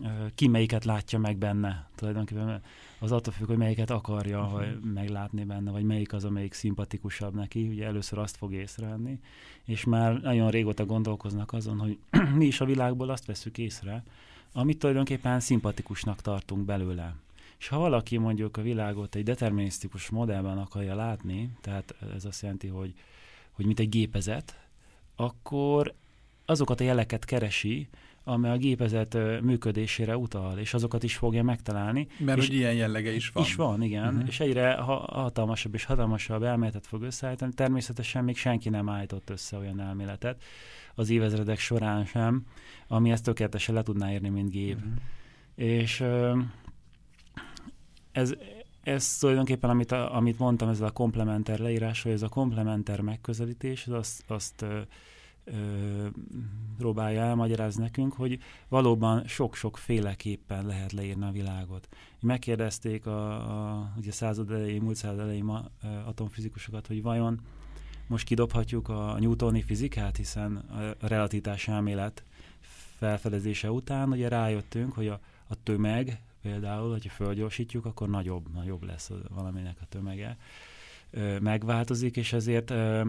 ö, ki melyiket látja meg benne. Tulajdonképpen az attól függ, hogy melyiket akarja vagy meglátni benne, vagy melyik az, amelyik szimpatikusabb neki. Ugye először azt fog észrevenni, és már nagyon régóta gondolkoznak azon, hogy mi is a világból azt veszük észre, amit tulajdonképpen szimpatikusnak tartunk belőle. És ha valaki mondjuk a világot egy determinisztikus modellben akarja látni, tehát ez azt jelenti, hogy, hogy mint egy gépezet, akkor azokat a jeleket keresi, amely a gépezet működésére utal, és azokat is fogja megtalálni. Mert és hogy ilyen jellege is van. Is van, igen. Uh-huh. És egyre ha- hatalmasabb és hatalmasabb elméletet fog összeállítani. Természetesen még senki nem állított össze olyan elméletet az évezredek során sem, ami ezt tökéletesen le tudná írni, mint gép. Mhm. És ez, ez tulajdonképpen, amit, a, amit mondtam, ez a komplementer leírás, hogy ez a komplementer megközelítés, az azt, azt ö, ö, próbálja elmagyarázni nekünk, hogy valóban sok-sok féleképpen lehet leírni a világot. Megkérdezték a, a ugye század elejé, múlt század elejé ma, atomfizikusokat, hogy vajon most kidobhatjuk a newtoni fizikát, hiszen a relativitás elmélet felfedezése után ugye rájöttünk, hogy a, a tömeg például, hogyha fölgyorsítjuk, akkor nagyobb, nagyobb lesz a- valaminek a tömege. Megváltozik, és ezért ö,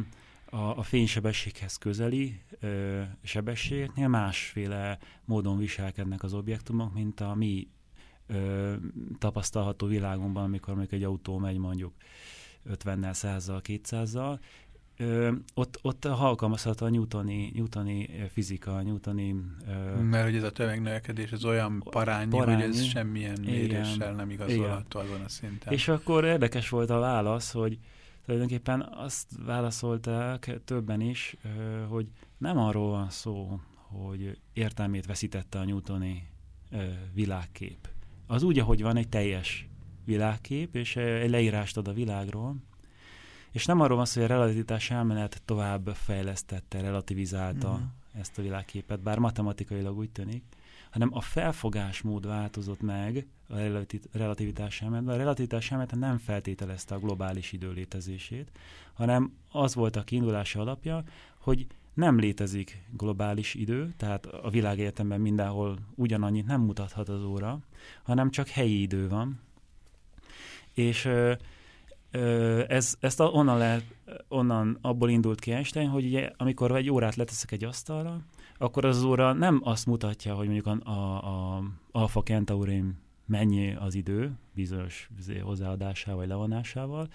a, a fénysebességhez közeli ö, sebességeknél másféle módon viselkednek az objektumok, mint a mi tapasztalható világunkban, amikor mondjuk egy autó megy mondjuk 50-nel, 100-zal, 200-zal, Ö, ott, ott alkalmazható a newtoni, newtoni fizika, a newtoni... Ö, Mert hogy ez a tömegnövekedés az olyan parányi, parányi. hogy ez semmilyen Igen. méréssel nem igazolható azon a szinten. És akkor érdekes volt a válasz, hogy tulajdonképpen azt válaszolták többen is, ö, hogy nem arról van szó, hogy értelmét veszítette a newtoni ö, világkép. Az úgy, ahogy van, egy teljes világkép, és egy leírást ad a világról, és nem arról van szó, hogy a relativitás elmélet tovább fejlesztette, relativizálta Mhm. ezt a világképet, bár matematikailag úgy tűnik, hanem a felfogásmód változott meg a relati- relativitás elméletben. A relativitás elmélet nem feltételezte a globális idő létezését, hanem az volt a kiindulási alapja, hogy nem létezik globális idő, tehát a világegyetemben mindenhol ugyanannyit nem mutathat az óra, hanem csak helyi idő van. És ez, ezt a, onnan, lehet, onnan abból indult ki Einstein, hogy ugye, amikor egy órát leteszek egy asztalra, akkor az óra nem azt mutatja, hogy mondjuk a, a, a Alpha Centaurim mennyi az idő, bizonyos izé, hozzáadásával vagy levonásával,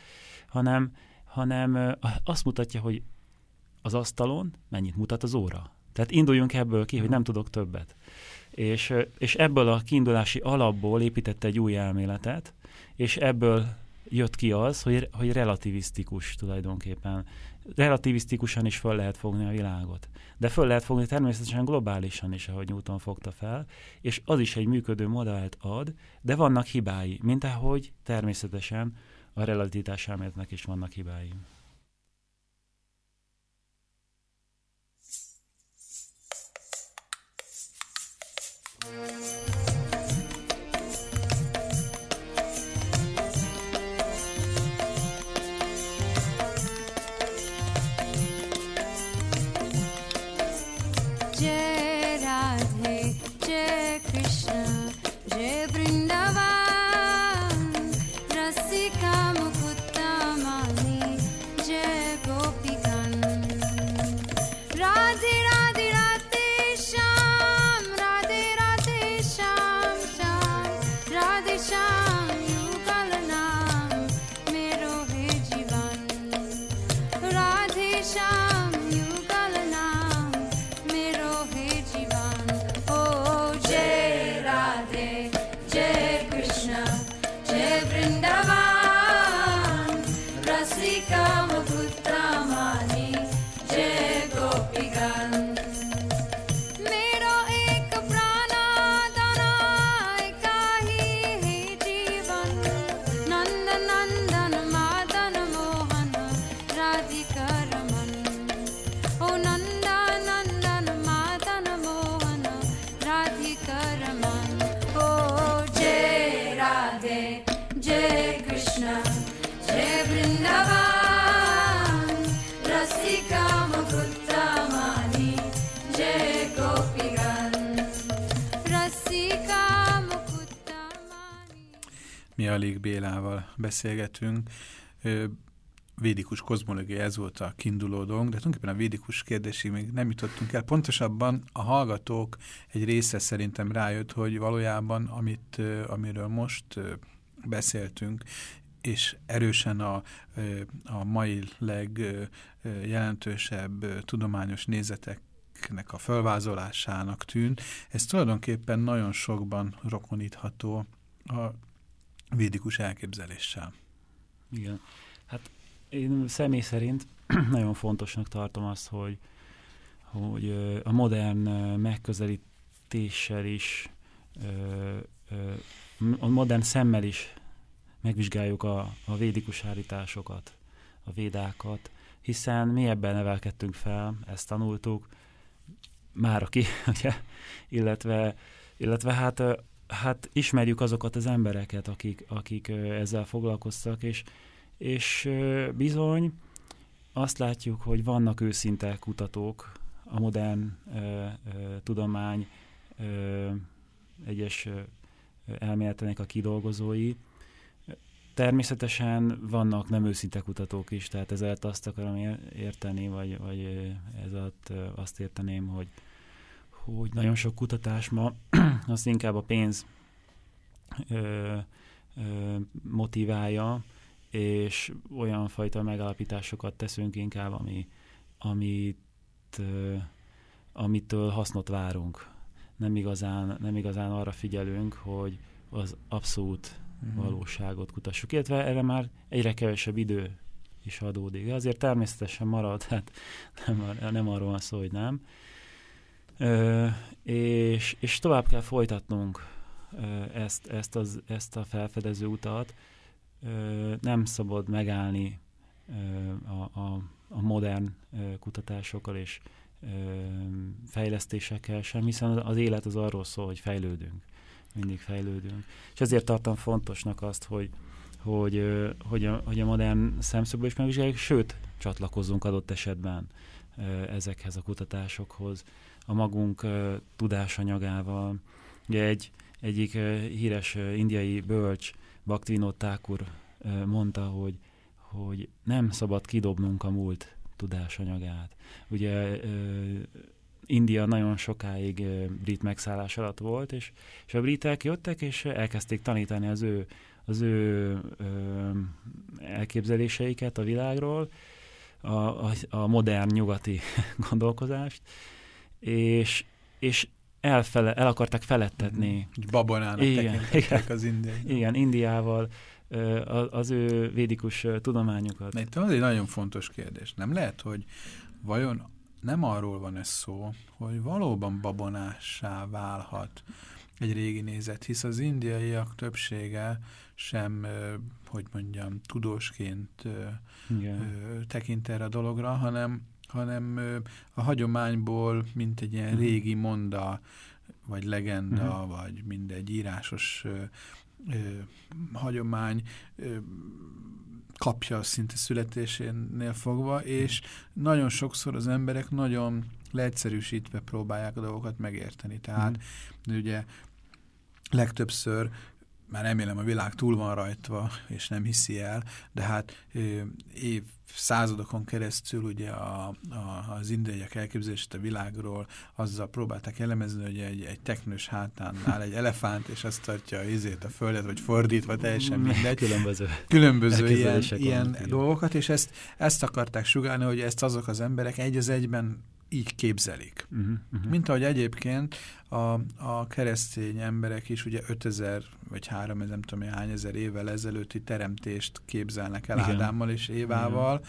hanem, hanem azt mutatja, hogy az asztalon mennyit mutat az óra. Tehát induljunk ebből ki, hogy nem tudok többet. És, és ebből a kiindulási alapból építette egy új elméletet, és ebből jött ki az, hogy, hogy relativisztikus tulajdonképpen. Relativisztikusan is föl lehet fogni a világot. De föl lehet fogni természetesen globálisan is, ahogy Newton fogta fel, és az is egy működő modellt ad, de vannak hibái, mint ahogy természetesen a relativitás elméletnek is vannak hibái. thank you gdzie Alig Bélával beszélgetünk. Védikus kozmológia, ez volt a kiinduló dolgunk, de tulajdonképpen a védikus kérdésig még nem jutottunk el. Pontosabban a hallgatók egy része szerintem rájött, hogy valójában, amit, amiről most beszéltünk, és erősen a, a mai legjelentősebb tudományos nézeteknek a fölvázolásának tűn, ez tulajdonképpen nagyon sokban rokonítható a védikus elképzeléssel. Igen. Hát én személy szerint nagyon fontosnak tartom azt, hogy, hogy a modern megközelítéssel is, a modern szemmel is megvizsgáljuk a, a védikus állításokat, a védákat, hiszen mi ebben nevelkedtünk fel, ezt tanultuk, már aki, ugye, illetve, illetve hát, hát ismerjük azokat az embereket, akik, akik ezzel foglalkoztak, és, és bizony azt látjuk, hogy vannak őszinte kutatók, a modern ö, ö, tudomány ö, egyes ö, elméletenek a kidolgozói. Természetesen vannak nem őszinte kutatók is, tehát ezért azt akarom ér- érteni, vagy, vagy ez azt érteném, hogy, hogy nagyon sok kutatás ma az inkább a pénz ö, ö, motiválja, és olyan fajta megállapításokat teszünk inkább, ami, amit, ö, amitől hasznot várunk. Nem igazán, nem igazán arra figyelünk, hogy az abszolút Mhm. valóságot kutassuk, illetve erre már egyre kevesebb idő is adódik. De azért természetesen marad, hát nem, nem arról van szó, hogy nem. És, és tovább kell folytatnunk ezt, ezt, az, ezt a felfedező utat. Nem szabad megállni a, a, a modern kutatásokkal és fejlesztésekkel sem, hiszen az élet az arról szól, hogy fejlődünk. Mindig fejlődünk. És ezért tartom fontosnak azt, hogy, hogy, hogy, a, hogy a modern szemszögből is megvizsgáljuk, sőt, csatlakozzunk adott esetben ezekhez a kutatásokhoz, a magunk tudásanyagával. Ugye egy, egyik híres indiai bölcs, Bhaktivinoda Thakur mondta, hogy, hogy nem szabad kidobnunk a múlt tudásanyagát. Ugye India nagyon sokáig brit megszállás alatt volt, és, és a britek jöttek, és elkezdték tanítani az ő, az ő elképzeléseiket a világról, a, a, a modern nyugati gondolkozást, és, és elfele, el akarták felettetni. Egy babonának Igen, igen. az indiai. Igen, Indiával az ő védikus tudományukat. De itt az egy nagyon fontos kérdés. Nem lehet, hogy vajon nem arról van ez szó, hogy valóban babonássá válhat egy régi nézet, hisz az indiaiak többsége sem, hogy mondjam, tudósként Igen. tekint erre a dologra, hanem, hanem a hagyományból, mint egy ilyen Mhm. régi monda vagy legenda, uh-huh. vagy mindegy írásos ö, ö, hagyomány ö, kapja szinte születésénél fogva, és nagyon sokszor az emberek nagyon leegyszerűsítve próbálják a dolgokat megérteni. Tehát mm. ugye legtöbbször már remélem a világ túl van rajtva, és nem hiszi el, de hát év századokon keresztül ugye a, a, az indiaiak elképzelését a világról azzal próbálták elemezni, hogy egy, egy teknős hátán áll egy elefánt, és azt tartja a izét a földet, vagy fordítva, teljesen mindegy. Különböző, Különböző ilyen, ilyen dolgokat, és ezt, ezt akarták sugálni, hogy ezt azok az emberek egy az egyben így képzelik. Uh -huh, uh -huh. Mint ahogy egyébként a, a keresztény emberek is ugye 5000 vagy 3000, nem tudom hány ezer évvel ezelőtti teremtést képzelnek el Igen. Ádámmal és Évával,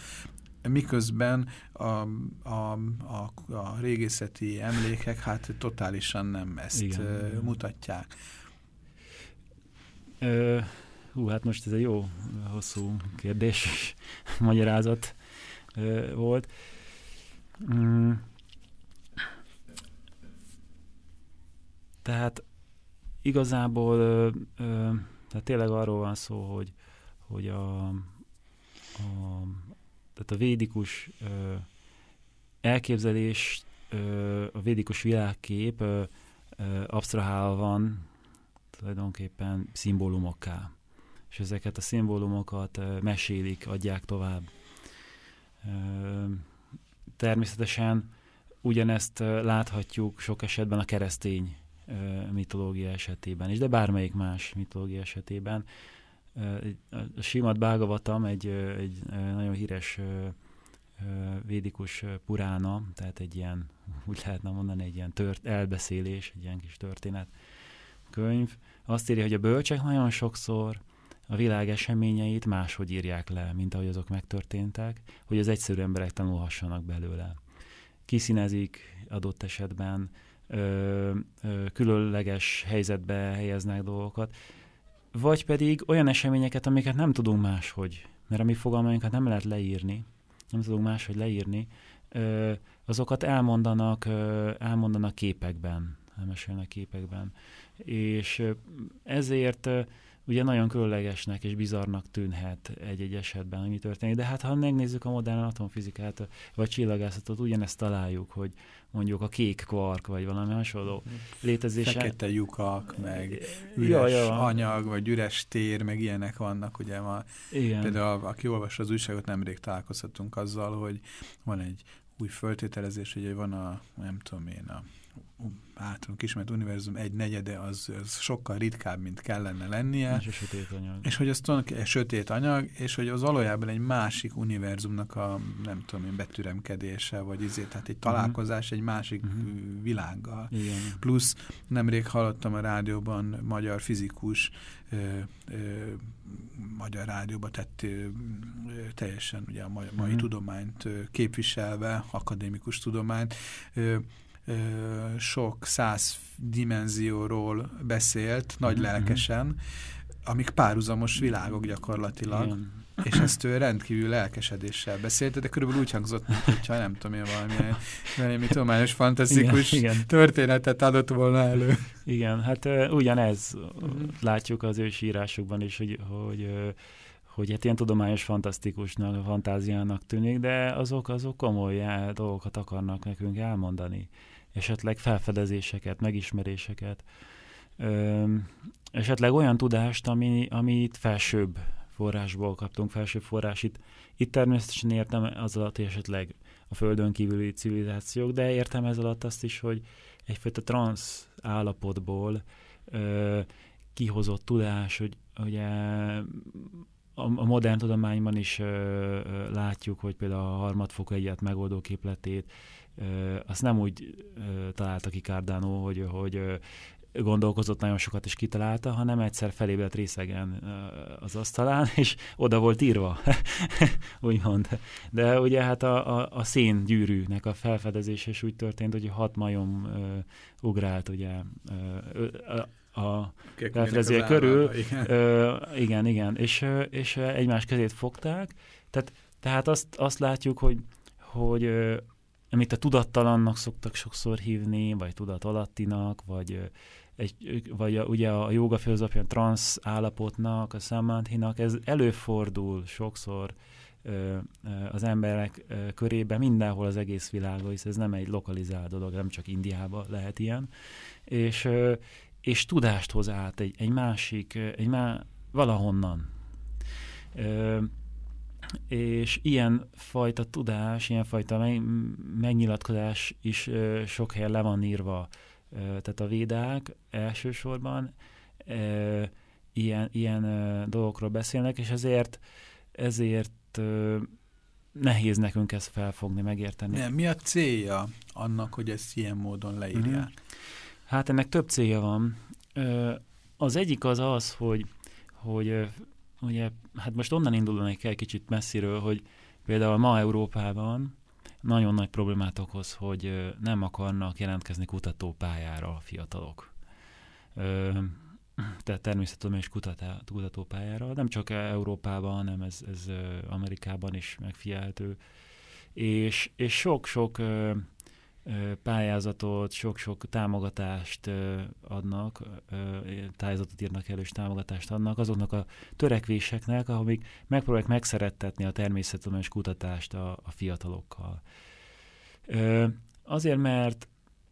Igen. miközben a, a, a, a régészeti emlékek hát totálisan nem ezt Igen. mutatják. Ö, hú, hát most ez egy jó, hosszú kérdés, magyarázat ö, volt. Mm. Tehát igazából ö, ö, tehát tényleg arról van szó, hogy, hogy a, a, tehát a védikus ö, elképzelés, ö, a védikus világkép ö, ö, absztrahálva van tulajdonképpen szimbólumokká. És ezeket a szimbólumokat ö, mesélik, adják tovább. Ö, természetesen ugyanezt láthatjuk sok esetben a keresztény mitológia esetében is, de bármelyik más mitológia esetében. A Simat Bhagavatam egy, egy nagyon híres védikus purána, tehát egy ilyen, úgy lehetne mondani, egy ilyen tört, elbeszélés, egy ilyen kis történet könyv. Azt írja, hogy a bölcsek nagyon sokszor a világ eseményeit máshogy írják le, mint ahogy azok megtörténtek, hogy az egyszerű emberek tanulhassanak belőle. Kiszínezik adott esetben, ö, ö, különleges helyzetbe helyeznek dolgokat, vagy pedig olyan eseményeket, amiket nem tudunk máshogy, mert a mi fogalmainkat nem lehet leírni, nem tudunk máshogy leírni, ö, azokat elmondanak, ö, elmondanak képekben, elmesélnek képekben. És ezért ugye nagyon különlegesnek és bizarnak tűnhet egy-egy esetben, ami történik. De hát ha megnézzük a modern atomfizikát, vagy csillagászatot, ugyanezt találjuk, hogy mondjuk a kék kvark, vagy valami hasonló létezése. Fekete lyukak, meg üres ja, ja. anyag, vagy üres tér, meg ilyenek vannak, ugye ma. Igen. Például aki olvassa az újságot, nemrég találkozhatunk azzal, hogy van egy új föltételezés, hogy van a, nem tudom én, a általunk ismert univerzum egy negyede az, az sokkal ritkább, mint kellene lennie. És a sötét anyag. És hogy az tulajdonképpen sötét anyag, és hogy az valójában egy másik univerzumnak a, nem tudom én, betüremkedése, vagy izé, tehát egy találkozás uh -huh. egy másik uh -huh. világgal. Igen. Plusz nemrég hallottam a rádióban magyar fizikus, ö, ö, magyar rádióba tett ö, teljesen ugye a mai, mai uh -huh. tudományt képviselve, akadémikus tudományt, ö, sok száz dimenzióról beszélt, nagy -hmm. lelkesen, amik párhuzamos világok gyakorlatilag. Igen. És ezt ő rendkívül lelkesedéssel beszélt, de körülbelül úgy hangzott, mintha nem tudom én valami, valami tudományos, fantasztikus igen, igen. történetet adott volna elő. Igen, hát uh, ugyanez uh-huh. látjuk az ős írásokban is, hogy, hogy uh, hogy hát ilyen tudományos fantasztikusnak, fantáziának tűnik, de azok, azok komoly dolgokat akarnak nekünk elmondani esetleg felfedezéseket, megismeréseket, ö, esetleg olyan tudást, ami, amit felsőbb forrásból kaptunk, felsőbb forrás. Itt, itt természetesen értem az alatt, hogy esetleg a földön kívüli civilizációk, de értem ez alatt azt is, hogy egyfajta transz állapotból ö, kihozott tudás, hogy ugye a, a modern tudományban is ö, ö, látjuk, hogy például a harmadfokú egyet megoldó képletét azt nem úgy találta ki Cardano, hogy, hogy gondolkozott nagyon sokat és kitalálta, hanem egyszer felébredt részegen az asztalán, és oda volt írva, úgymond. De ugye hát a, a, a szén gyűrűnek a felfedezése is úgy történt, hogy hat majom uh, ugrált ugye uh, a, a felfedezője körül. Igen. Uh, igen, igen. És, és egymás kezét fogták. Tehát, tehát azt, azt látjuk, hogy, hogy amit a tudattalannak szoktak sokszor hívni, vagy tudat alattinak, vagy egy, vagy a, ugye a joga filozófia transz állapotnak, a samadhinak, ez előfordul sokszor ö, ö, az emberek ö, körében, mindenhol az egész világon, hisz ez nem egy lokalizált dolog, nem csak Indiában lehet ilyen, és, ö, és tudást hoz át egy, egy másik, egy má, valahonnan. Ö, és ilyen fajta tudás, ilyen fajta meg, megnyilatkozás is sok helyen le van írva. Tehát a védák elsősorban ilyen, ilyen dolgokról beszélnek, és ezért, ezért nehéz nekünk ezt felfogni, megérteni. Nem, mi a célja annak, hogy ezt ilyen módon leírják? Mhm. Hát ennek több célja van. Az egyik az az, hogy, hogy ugye, hát most onnan indulni kell kicsit messziről, hogy például ma Európában nagyon nagy problémát okoz, hogy nem akarnak jelentkezni kutatópályára a fiatalok. Ö, tehát természettudományos kutatá- kutatópályára, nem csak Európában, hanem ez, ez Amerikában is megfigyelhető. És, és sok-sok pályázatot, sok-sok támogatást adnak, ö, tájézatot írnak elő és támogatást adnak azoknak a törekvéseknek, amik megpróbálják megszerettetni a természettudományos kutatást a, a fiatalokkal. Azért, mert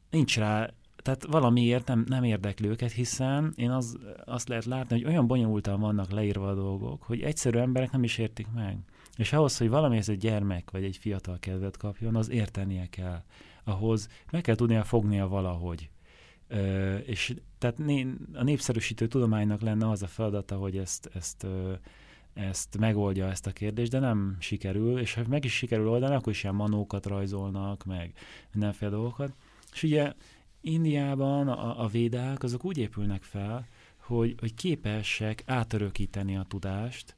nincs rá, tehát valamiért nem, nem érdekli őket, hiszen én az, azt lehet látni, hogy olyan bonyolultan vannak leírva a dolgok, hogy egyszerű emberek nem is értik meg. És ahhoz, hogy valamihez egy gyermek vagy egy fiatal kedvet kapjon, az értenie kell. Ahhoz meg kell tudnia fognia valahogy. Ö, és tehát né, a népszerűsítő tudománynak lenne az a feladata, hogy ezt, ezt, ö, ezt megoldja ezt a kérdést, de nem sikerül, és ha meg is sikerül oldani, akkor is ilyen manókat rajzolnak, meg mindenféle dolgokat. És ugye Indiában a, a védák azok úgy épülnek fel, hogy, hogy képesek átörökíteni a tudást,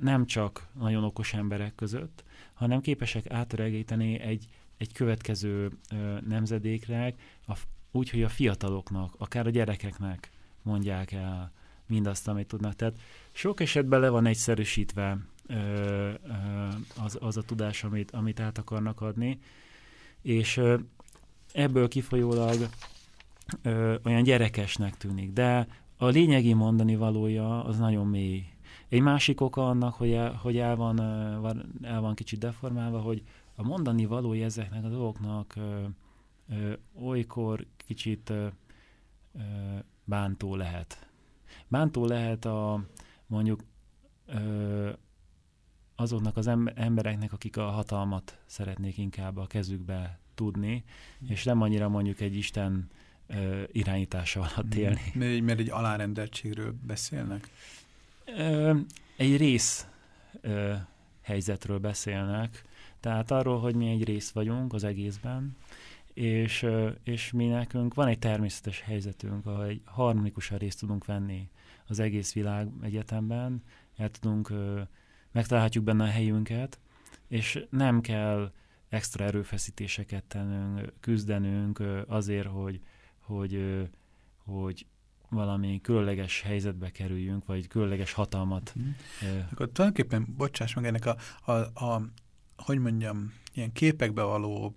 nem csak nagyon okos emberek között, hanem képesek átörökíteni egy, egy következő ö, nemzedékre, a, úgy, hogy a fiataloknak, akár a gyerekeknek mondják el mindazt, amit tudnak. Tehát sok esetben le van egyszerűsítve ö, ö, az, az a tudás, amit, amit át akarnak adni, és ö, ebből kifolyólag ö, olyan gyerekesnek tűnik, de a lényegi mondani valója az nagyon mély. Egy másik oka annak, hogy el, hogy el, van, el van kicsit deformálva, hogy a mondani valója ezeknek a dolgoknak ö, ö, olykor kicsit ö, ö, bántó lehet. Bántó lehet a mondjuk ö, azoknak az em- embereknek, akik a hatalmat szeretnék inkább a kezükbe tudni, és nem annyira mondjuk egy Isten ö, irányítása alatt élni. Mert, mert egy alárendeltségről beszélnek? Ö, egy rész ö, helyzetről beszélnek, tehát arról, hogy mi egy rész vagyunk az egészben, és, és mi nekünk van egy természetes helyzetünk, ahol egy harmonikusan részt tudunk venni az egész világ egyetemben, el tudunk, megtalálhatjuk benne a helyünket, és nem kell extra erőfeszítéseket tennünk, küzdenünk azért, hogy, hogy, hogy valami különleges helyzetbe kerüljünk, vagy különleges hatalmat. Ö, Akkor tulajdonképpen, bocsáss meg ennek a, a, a, hogy mondjam, ilyen képekbe való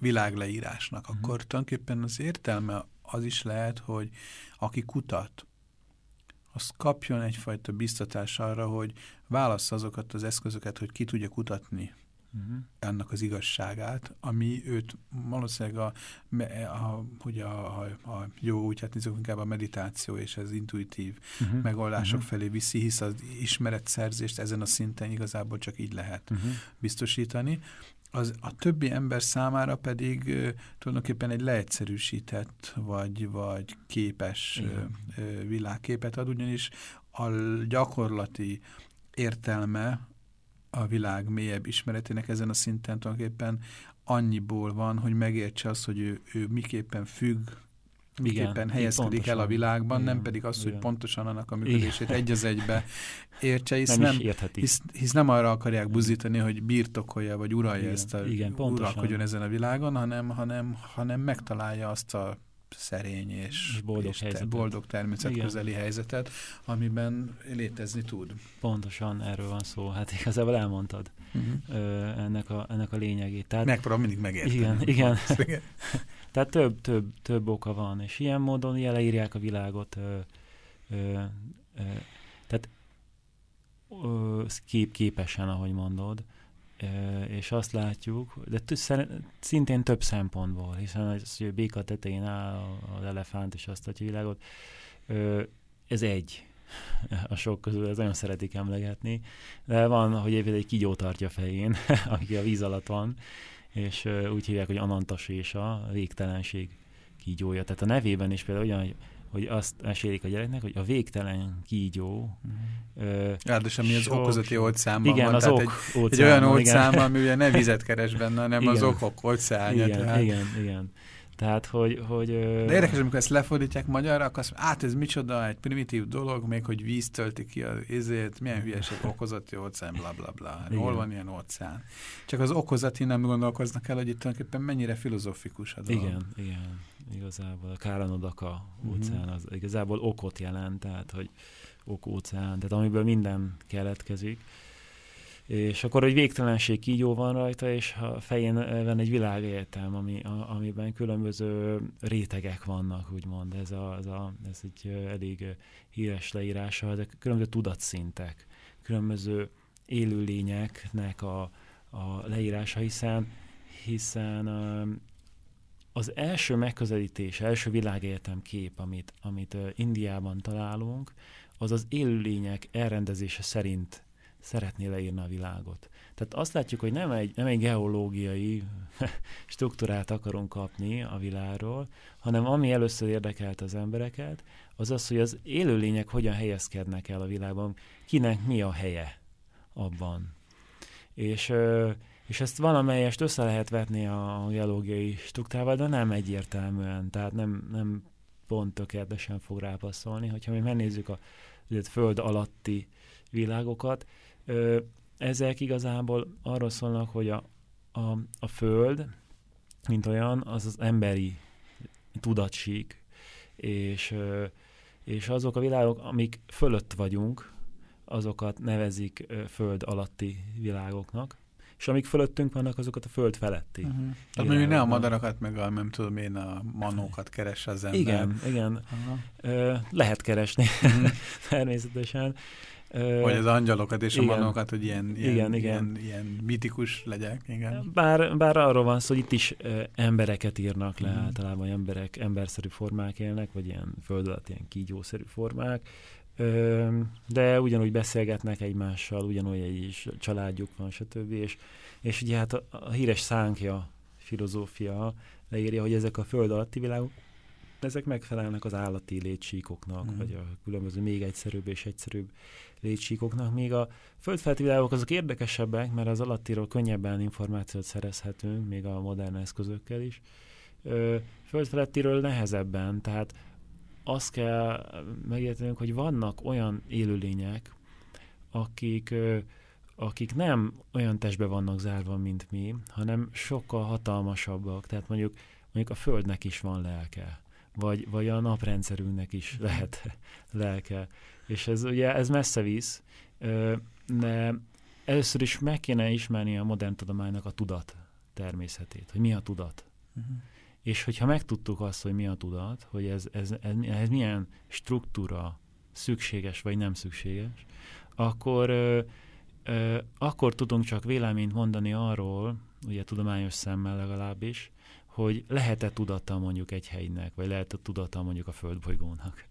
világleírásnak, Mhm. akkor tulajdonképpen az értelme az is lehet, hogy aki kutat, az kapjon egyfajta biztatás arra, hogy válassza azokat az eszközöket, hogy ki tudja kutatni uh-huh. annak az igazságát, ami őt valószínűleg a, a, hogy a, a, a jó útját nézzük, inkább a meditáció és az intuitív Uh-huh. megoldások Mhm. felé viszi, hisz az ismeretszerzést ezen a szinten igazából csak így lehet Uh-huh. biztosítani. Az, a többi ember számára pedig ö, tulajdonképpen egy leegyszerűsített vagy, vagy képes Igen. ö, világképet ad, ugyanis a gyakorlati értelme a világ mélyebb ismeretének ezen a szinten tulajdonképpen annyiból van, hogy megértse azt, hogy ő, ő miképpen függ, miképpen így helyezkedik el a világban, nem Igen, pedig az, hogy igen. pontosan annak a működését Igen. egy az egybe értse, hisz Nem, nem, hisz, hisz nem arra akarják buzítani, hogy birtokolja, vagy uralja Igen, ezt a, igen, pontosan. uralkodjon ezen a világon, hanem, hanem, hanem megtalálja azt a szerény és, És boldog és te, helyzetet. boldog természetközeli helyzetet, amiben létezni tud. Pontosan erről van szó. Hát igazából elmondtad Uh-huh. ö, ennek, a, ennek a lényegét. Tehát, Megpróbálom mindig megérteni. Igen, igen. igen. Tehát több, több, több oka van, és ilyen módon ilyen leírják a világot, ö, ö, ö, tehát ö, kép, képesen, ahogy mondod, és azt látjuk, de szintén több szempontból, hiszen az, hogy a béka tetején áll az elefánt, és azt a világot, ez egy a sok közül, ez nagyon szeretik emlegetni, de van, hogy például egy kígyó tartja fején, aki a víz alatt van, és úgy hívják, hogy Anantasésa, a végtelenség kígyója. Tehát a nevében is például olyan, hogy, hogy azt mesélik a gyereknek, hogy a végtelen kígyó. Ö, Ráadásul ami az sok- okozati óceánban igen, van, az tehát ok egy, olyan igen. óceánban, ami ugye ne vizet keres benne, hanem az Igen. okok óceánja. Igen, tehát. igen, igen. Tehát, hogy... hogy De érdekes, amikor ezt lefordítják magyarra, akkor azt mondja, át ez micsoda, egy primitív dolog, még hogy víz tölti ki az izét, milyen hülyeség, okozati óceán, bla bla bla. Hol van ilyen óceán? Csak az okozati nem gondolkoznak el, hogy itt tulajdonképpen mennyire filozofikus a dolog. Igen, igen, igazából a Káranodaka Mhm. óceán az igazából okot jelent, tehát hogy ok óceán, tehát amiből minden keletkezik. És akkor, hogy végtelenség kígyó van rajta, és a fején van egy világegyetem, ami, amiben különböző rétegek vannak, úgymond. Ez, a, ez, a, ez egy ö, elég ö, híres leírása, ezek különböző tudatszintek, különböző élőlényeknek a, a leírása, hiszen, hiszen az első megközelítés, első világegyetem kép, amit, amit Indiában találunk, az az élőlények elrendezése szerint szeretné leírni a világot. Tehát azt látjuk, hogy nem egy, nem egy geológiai struktúrát akarunk kapni a világról, hanem ami először érdekelt az embereket, az az, hogy az élőlények hogyan helyezkednek el a világban, kinek mi a helye abban. És, és ezt valamelyest össze lehet vetni a geológiai struktúrával, de nem egyértelműen, tehát nem, nem pont tökéletesen fog rápasszolni. Hogyha mi megnézzük a föld alatti világokat, ö, ezek igazából arról szólnak, hogy a, a, a föld, mint olyan, az az emberi tudatsík, és, és azok a világok, amik fölött vagyunk, azokat nevezik föld alatti világoknak, és amik fölöttünk vannak, azokat a föld feletti. Uh-huh. Tehát mondjuk ne a madarakat, meg a nem tudom én, a manókat keres az ember. Igen, igen. Ö, lehet keresni, Mhm. természetesen. Vagy az angyalokat és a igen. manókat, hogy ilyen, ilyen, Igen, igen. ilyen, ilyen mitikus legyek. Igen. Bár, bár arról van szó, hogy itt is embereket írnak le, Mhm. általában emberek, emberszerű formák élnek, vagy ilyen föld alatt ilyen kígyószerű formák, de ugyanúgy beszélgetnek egymással, ugyanúgy egy is családjuk van, stb. És, és ugye hát a, a híres szánkja filozófia leírja, hogy ezek a föld alatti világok, ezek megfelelnek az állati létsíkoknak, Mhm. vagy a különböző még egyszerűbb és egyszerűbb létsíkoknak, míg a földfelti világok azok érdekesebbek, mert az alattiról könnyebben információt szerezhetünk, még a modern eszközökkel is. Földfelettiről nehezebben, tehát azt kell megértenünk, hogy vannak olyan élőlények, akik, akik nem olyan testbe vannak zárva, mint mi, hanem sokkal hatalmasabbak. Tehát mondjuk, mondjuk a Földnek is van lelke, vagy, vagy a naprendszerünknek is lehet lelke. És ez ugye ez messze visz, de először is meg kéne ismerni a modern tudománynak a tudat természetét, hogy mi a tudat. Uh-huh. És hogyha megtudtuk azt, hogy mi a tudat, hogy ez, ez, ez, ez milyen struktúra szükséges vagy nem szükséges, akkor, ö, ö, akkor tudunk csak véleményt mondani arról, ugye tudományos szemmel legalábbis, hogy lehet-e tudata mondjuk egy helynek, vagy lehet-e tudata mondjuk a földbolygónak.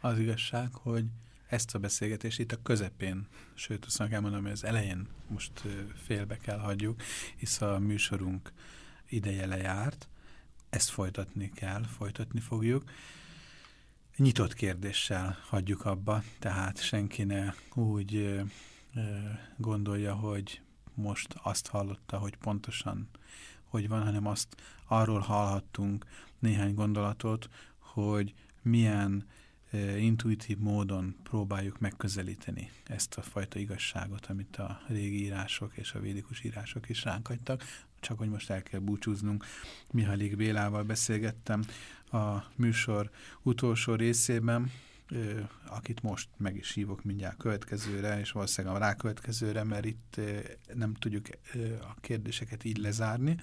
Az igazság, hogy ezt a beszélgetést itt a közepén, sőt, azt kell mondanom, hogy az elején most félbe kell hagyjuk, hisz a műsorunk ideje lejárt, ezt folytatni kell, folytatni fogjuk. Nyitott kérdéssel hagyjuk abba, tehát senki ne úgy gondolja, hogy most azt hallotta, hogy pontosan hogy van, hanem azt arról hallhattunk néhány gondolatot, hogy milyen intuitív módon próbáljuk megközelíteni ezt a fajta igazságot, amit a régi írások és a védikus írások is ránk hagytak, csak hogy most el kell búcsúznunk. Mihalik Bélával beszélgettem a műsor utolsó részében, akit most meg is hívok mindjárt következőre, és valószínűleg a rákövetkezőre, mert itt nem tudjuk a kérdéseket így lezárni.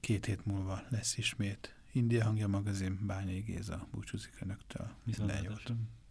Két hét múlva lesz ismét India Hangja magazin, Bányai Géza búcsúzik önöktől. Viszontlátásra. करूं